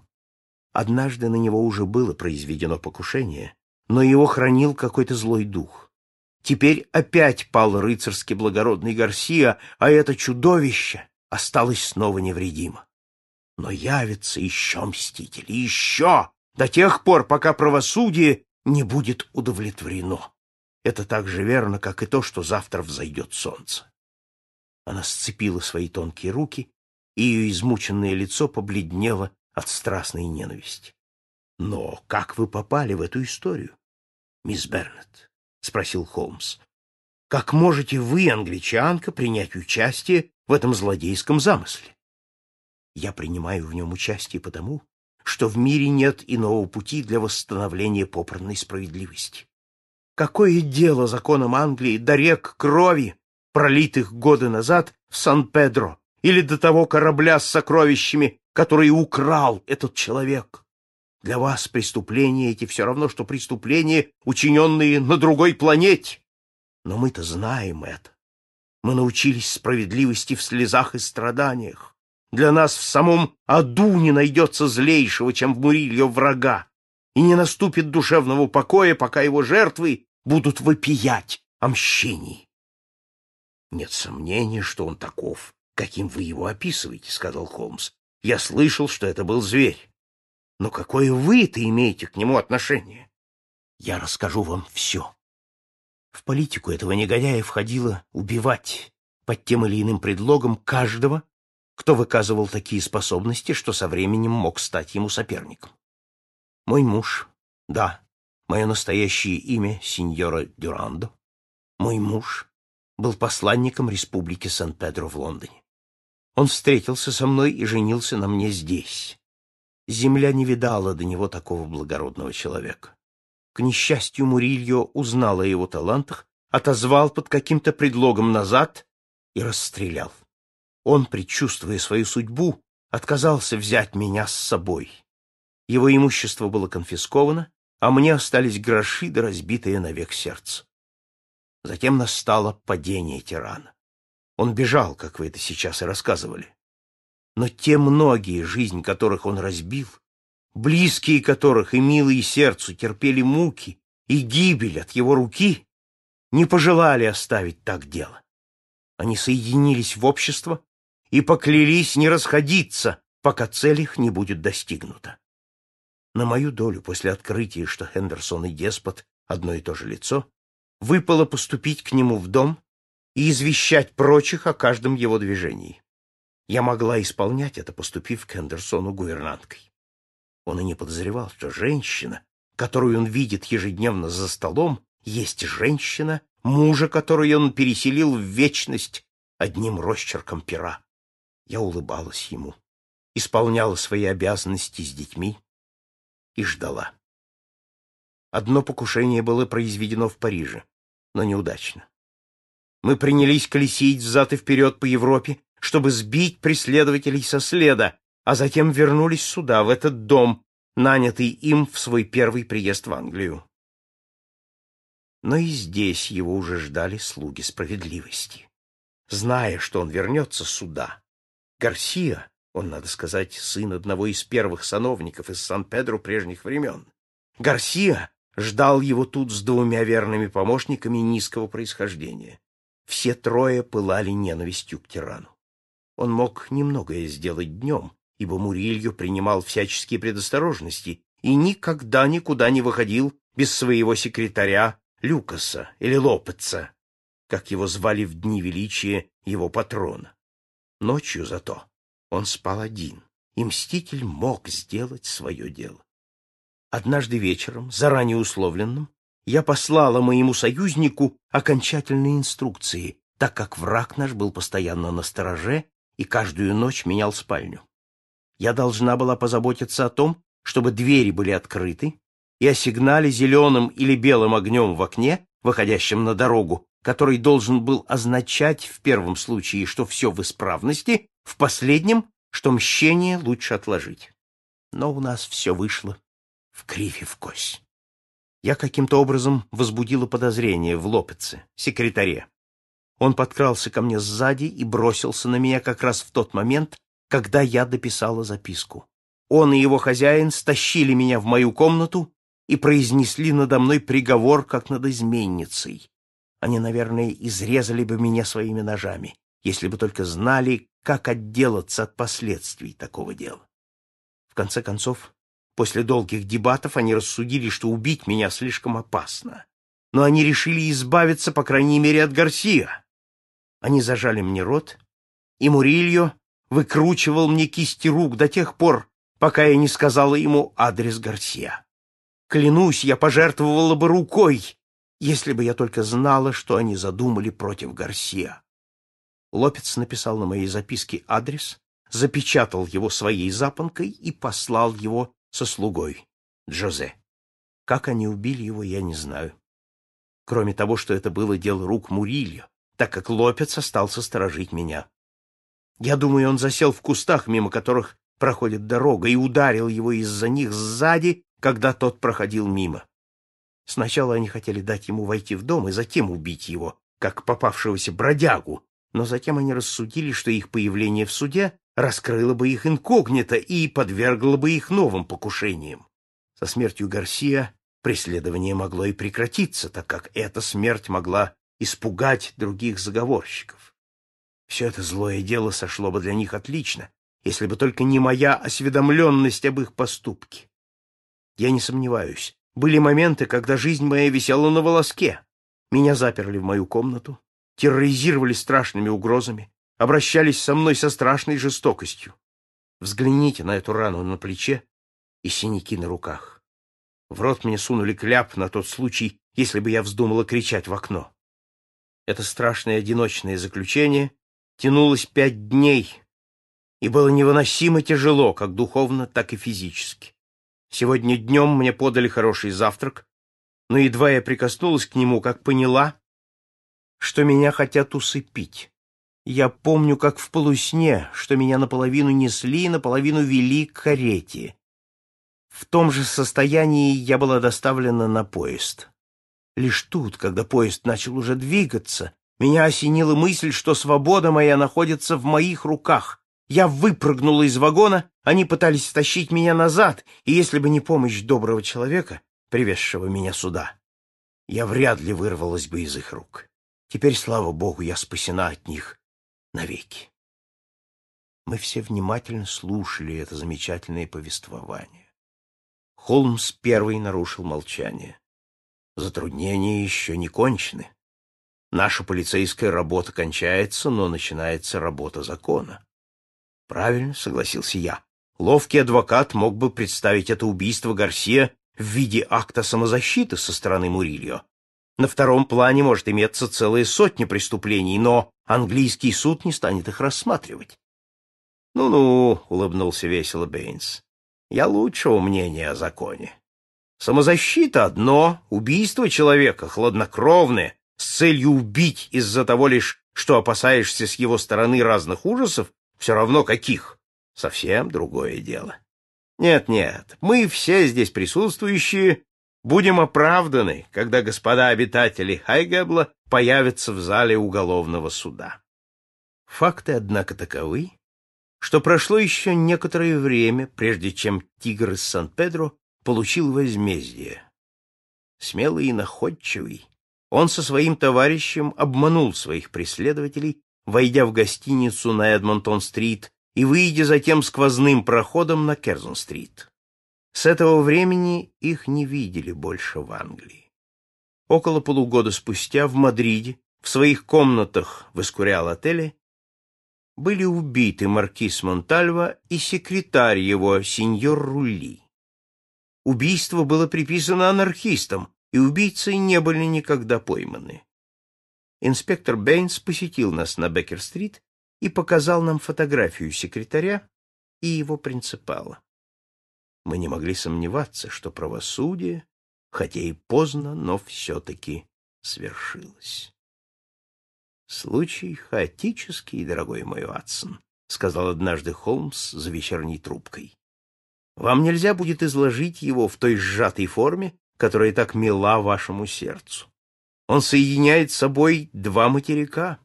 Однажды на него уже было произведено покушение, но его хранил какой-то злой дух. Теперь опять пал рыцарски благородный Гарсия, а это чудовище осталось снова невредимо. Но явится еще мститель, еще, до тех пор, пока правосудие не будет удовлетворено. Это так же верно, как и то, что завтра взойдет солнце. Она сцепила свои тонкие руки, и ее измученное лицо побледнело от страстной ненависти. Но как вы попали в эту историю, мисс Бернетт? — спросил Холмс. — Как можете вы, англичанка, принять участие в этом злодейском замысле? Я принимаю в нем участие потому, что в мире нет иного пути для восстановления попранной справедливости. Какое дело законам Англии до рек крови, пролитых годы назад в Сан-Педро, или до того корабля с сокровищами, который украл этот человек? Для вас преступления эти все равно, что преступления, учиненные на другой планете. Но мы-то знаем это. Мы научились справедливости в слезах и страданиях. Для нас в самом аду не найдется злейшего, чем в Мурильо врага, и не наступит душевного покоя, пока его жертвы будут вопиять о мщении. Нет сомнения, что он таков, каким вы его описываете, — сказал Холмс. Я слышал, что это был зверь. Но какое вы-то имеете к нему отношение? Я расскажу вам все. В политику этого негодяя входило убивать под тем или иным предлогом каждого, кто выказывал такие способности, что со временем мог стать ему соперником. Мой муж, да, мое настоящее имя — сеньора Дюрандо, мой муж был посланником Республики Сан-Педро в Лондоне. Он встретился со мной и женился на мне здесь. Земля не видала до него такого благородного человека. К несчастью, Мурильо узнал о его талантах, отозвал под каким-то предлогом назад и расстрелял. Он, предчувствуя свою судьбу, отказался взять меня с собой. Его имущество было конфисковано, а мне остались гроши да разбитое навек сердце. Затем настало падение тирана. Он бежал, как вы это сейчас и рассказывали. Но те многие, жизнь которых он разбил, близкие которых и милые сердцу терпели муки и гибель от его руки, не пожелали оставить так дело. Они соединились в общество и поклялись не расходиться, пока цель их не будет достигнута. На мою долю после открытия, что Хендерсон и деспот — одно и то же лицо, выпало поступить к нему в дом и извещать прочих о каждом его движении. Я могла исполнять это, поступив к Хендерсону гувернанткой. Он и не подозревал, что женщина, которую он видит ежедневно за столом, есть женщина, мужа, которую он переселил в вечность одним росчерком пера. Я улыбалась ему, исполняла свои обязанности с детьми и ждала. Одно покушение было произведено в Париже, но неудачно. Мы принялись колесить взад и вперед по Европе, чтобы сбить преследователей со следа, а затем вернулись сюда, в этот дом, нанятый им в свой первый приезд в Англию. Но и здесь его уже ждали слуги справедливости. Зная, что он вернется сюда, Гарсия, он, надо сказать, сын одного из первых сановников из Сан-Педро прежних времен, Гарсия ждал его тут с двумя верными помощниками низкого происхождения. Все трое пылали ненавистью к тирану. Он мог немногое сделать днем, ибо Мурилью принимал всяческие предосторожности и никогда никуда не выходил без своего секретаря Люкаса или Лопеца, как его звали в дни величия его патрона. Ночью зато он спал один, и Мститель мог сделать свое дело. Однажды вечером, заранее условленным, я послала моему союзнику окончательные инструкции, так как враг наш был постоянно на стороже и каждую ночь менял спальню. Я должна была позаботиться о том, чтобы двери были открыты, и о сигнале зеленым или белым огнем в окне, выходящем на дорогу, который должен был означать в первом случае, что все в исправности, в последнем, что мщение лучше отложить. Но у нас все вышло в криве в кость. Я каким-то образом возбудила подозрение в Лопеце, секретаре. Он подкрался ко мне сзади и бросился на меня как раз в тот момент, когда я дописала записку. Он и его хозяин стащили меня в мою комнату и произнесли надо мной приговор, как над изменницей. Они, наверное, изрезали бы меня своими ножами, если бы только знали, как отделаться от последствий такого дела. В конце концов, после долгих дебатов они рассудили, что убить меня слишком опасно. Но они решили избавиться, по крайней мере, от Гарсия. Они зажали мне рот, и Мурильо выкручивал мне кисти рук до тех пор, пока я не сказала ему адрес Гарсия. Клянусь, я пожертвовала бы рукой, если бы я только знала, что они задумали против Гарсия. Лопец написал на моей записке адрес, запечатал его своей запонкой и послал его со слугой, Джозе. Как они убили его, я не знаю. Кроме того, что это было дело рук Мурильо, так как Лопец остался сторожить меня. Я думаю, он засел в кустах, мимо которых проходит дорога, и ударил его из-за них сзади, когда тот проходил мимо. Сначала они хотели дать ему войти в дом и затем убить его, как попавшегося бродягу, но затем они рассудили, что их появление в суде раскрыло бы их инкогнито и подвергло бы их новым покушениям. Со смертью Гарсия преследование могло и прекратиться, так как эта смерть могла испугать других заговорщиков. Все это злое дело сошло бы для них отлично, если бы только не моя осведомленность об их поступке. Я не сомневаюсь, были моменты, когда жизнь моя висела на волоске. Меня заперли в мою комнату, терроризировали страшными угрозами, обращались со мной со страшной жестокостью. Взгляните на эту рану на плече и синяки на руках. В рот мне сунули кляп на тот случай, если бы я вздумала кричать в окно. Это страшное одиночное заключение тянулось пять дней и было невыносимо тяжело, как духовно, так и физически. Сегодня днем мне подали хороший завтрак, но едва я прикоснулась к нему, как поняла, что меня хотят усыпить. Я помню, как в полусне, что меня наполовину несли, наполовину вели к карете. В том же состоянии я была доставлена на поезд. Лишь тут, когда поезд начал уже двигаться, меня осенила мысль, что свобода моя находится в моих руках. Я выпрыгнула из вагона, они пытались стащить меня назад, и если бы не помощь доброго человека, привезшего меня сюда, я вряд ли вырвалась бы из их рук. Теперь, слава богу, я спасена от них навеки. Мы все внимательно слушали это замечательное повествование. Холмс первый нарушил молчание. Затруднения еще не кончены. Наша полицейская работа кончается, но начинается работа закона. Правильно, согласился я. Ловкий адвокат мог бы представить это убийство Гарсия в виде акта самозащиты со стороны Мурильо. На втором плане может иметься целая сотня преступлений, но английский суд не станет их рассматривать. «Ну-ну», — улыбнулся весело Бейнс, — «я лучшего мнения о законе. Самозащита — одно, убийство человека, хладнокровное, с целью убить из-за того лишь, что опасаешься с его стороны разных ужасов, все равно каких, совсем другое дело. Нет-нет, мы все здесь присутствующие будем оправданы, когда господа обитатели Хайгебла появятся в зале уголовного суда. Факты, однако, таковы, что прошло еще некоторое время, прежде чем тигр из Сан-Педро получил возмездие. Смелый и находчивый, он со своим товарищем обманул своих преследователей, войдя в гостиницу на Эдмонтон-стрит и выйдя затем сквозным проходом на Керзон-стрит. С этого времени их не видели больше в Англии. Около полугода спустя в Мадриде, в своих комнатах в Эскуриал-отеле, были убиты маркиз Монтальва и секретарь его, сеньор Рули. Убийство было приписано анархистам, и убийцы не были никогда пойманы. Инспектор Бэйнс посетил нас на Беккер-стрит и показал нам фотографию секретаря и его принципала. Мы не могли сомневаться, что правосудие, хотя и поздно, но все-таки свершилось. «Случай хаотический, дорогой мой Ватсон», — сказал однажды Холмс за вечерней трубкой. «Вам нельзя будет изложить его в той сжатой форме, которая так мила вашему сердцу. Он соединяет с собой два материка,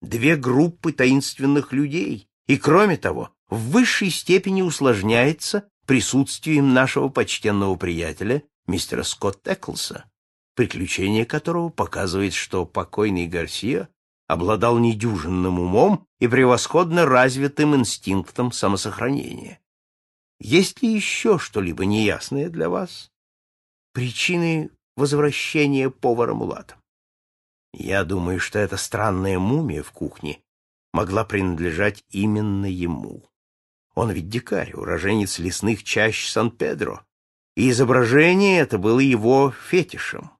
две группы таинственных людей, и, кроме того, в высшей степени усложняется присутствием нашего почтенного приятеля, мистера Скотта Эклса, приключение которого показывает, что покойный Гарсия обладал недюжинным умом и превосходно развитым инстинктом самосохранения. Есть ли еще что-либо неясное для вас? Причины возвращения повара Мулата. Я думаю, что эта странная мумия в кухне могла принадлежать именно ему. Он ведь дикарь, уроженец лесных чащ Сан-Педро, и изображение это было его фетишем.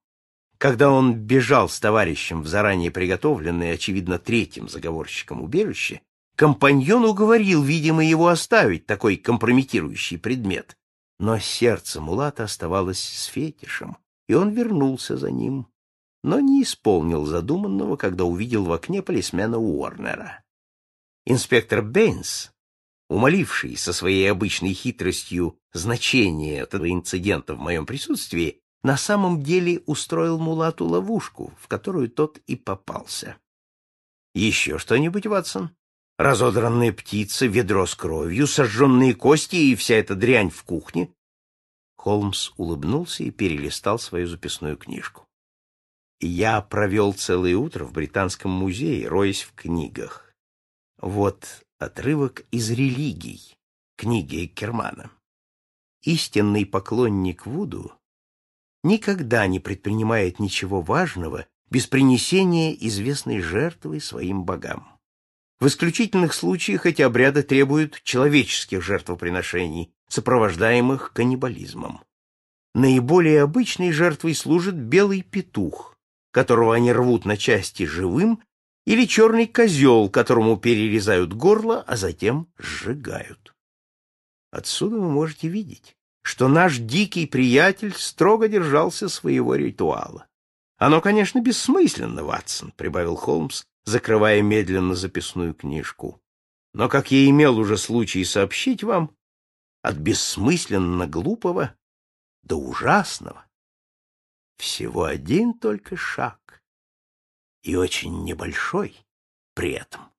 Когда он бежал с товарищем в заранее приготовленное, очевидно, третьим заговорщиком убежище, компаньон уговорил, видимо, его оставить такой компрометирующий предмет. Но сердце Мулата оставалось с фетишем, и он вернулся за ним, но не исполнил задуманного, когда увидел в окне полисмена Уорнера. Инспектор Бейнс умоливший со своей обычной хитростью значение этого инцидента в моем присутствии, на самом деле устроил Мулату ловушку, в которую тот и попался. Еще что-нибудь, Ватсон? Разодранная птица, ведро с кровью, сожженные кости и вся эта дрянь в кухне? Холмс улыбнулся и перелистал свою записную книжку. Я провел целое утро в Британском музее, роясь в книгах. Вот отрывок из «Религий», книги Кермана. Истинный поклонник Вуду никогда не предпринимает ничего важного без принесения известной жертвы своим богам. В исключительных случаях эти обряды требуют человеческих жертвоприношений, сопровождаемых каннибализмом. Наиболее обычной жертвой служит белый петух, которого они рвут на части живым, или черный козел, которому перерезают горло, а затем сжигают. Отсюда вы можете видеть, что наш дикий приятель строго держался своего ритуала. Оно, конечно, бессмысленно, Ватсон, прибавил Холмс, закрывая медленно записную книжку. Но, как я имел уже случай сообщить вам, от бессмысленно глупого до ужасного всего один только шаг, и очень небольшой при этом.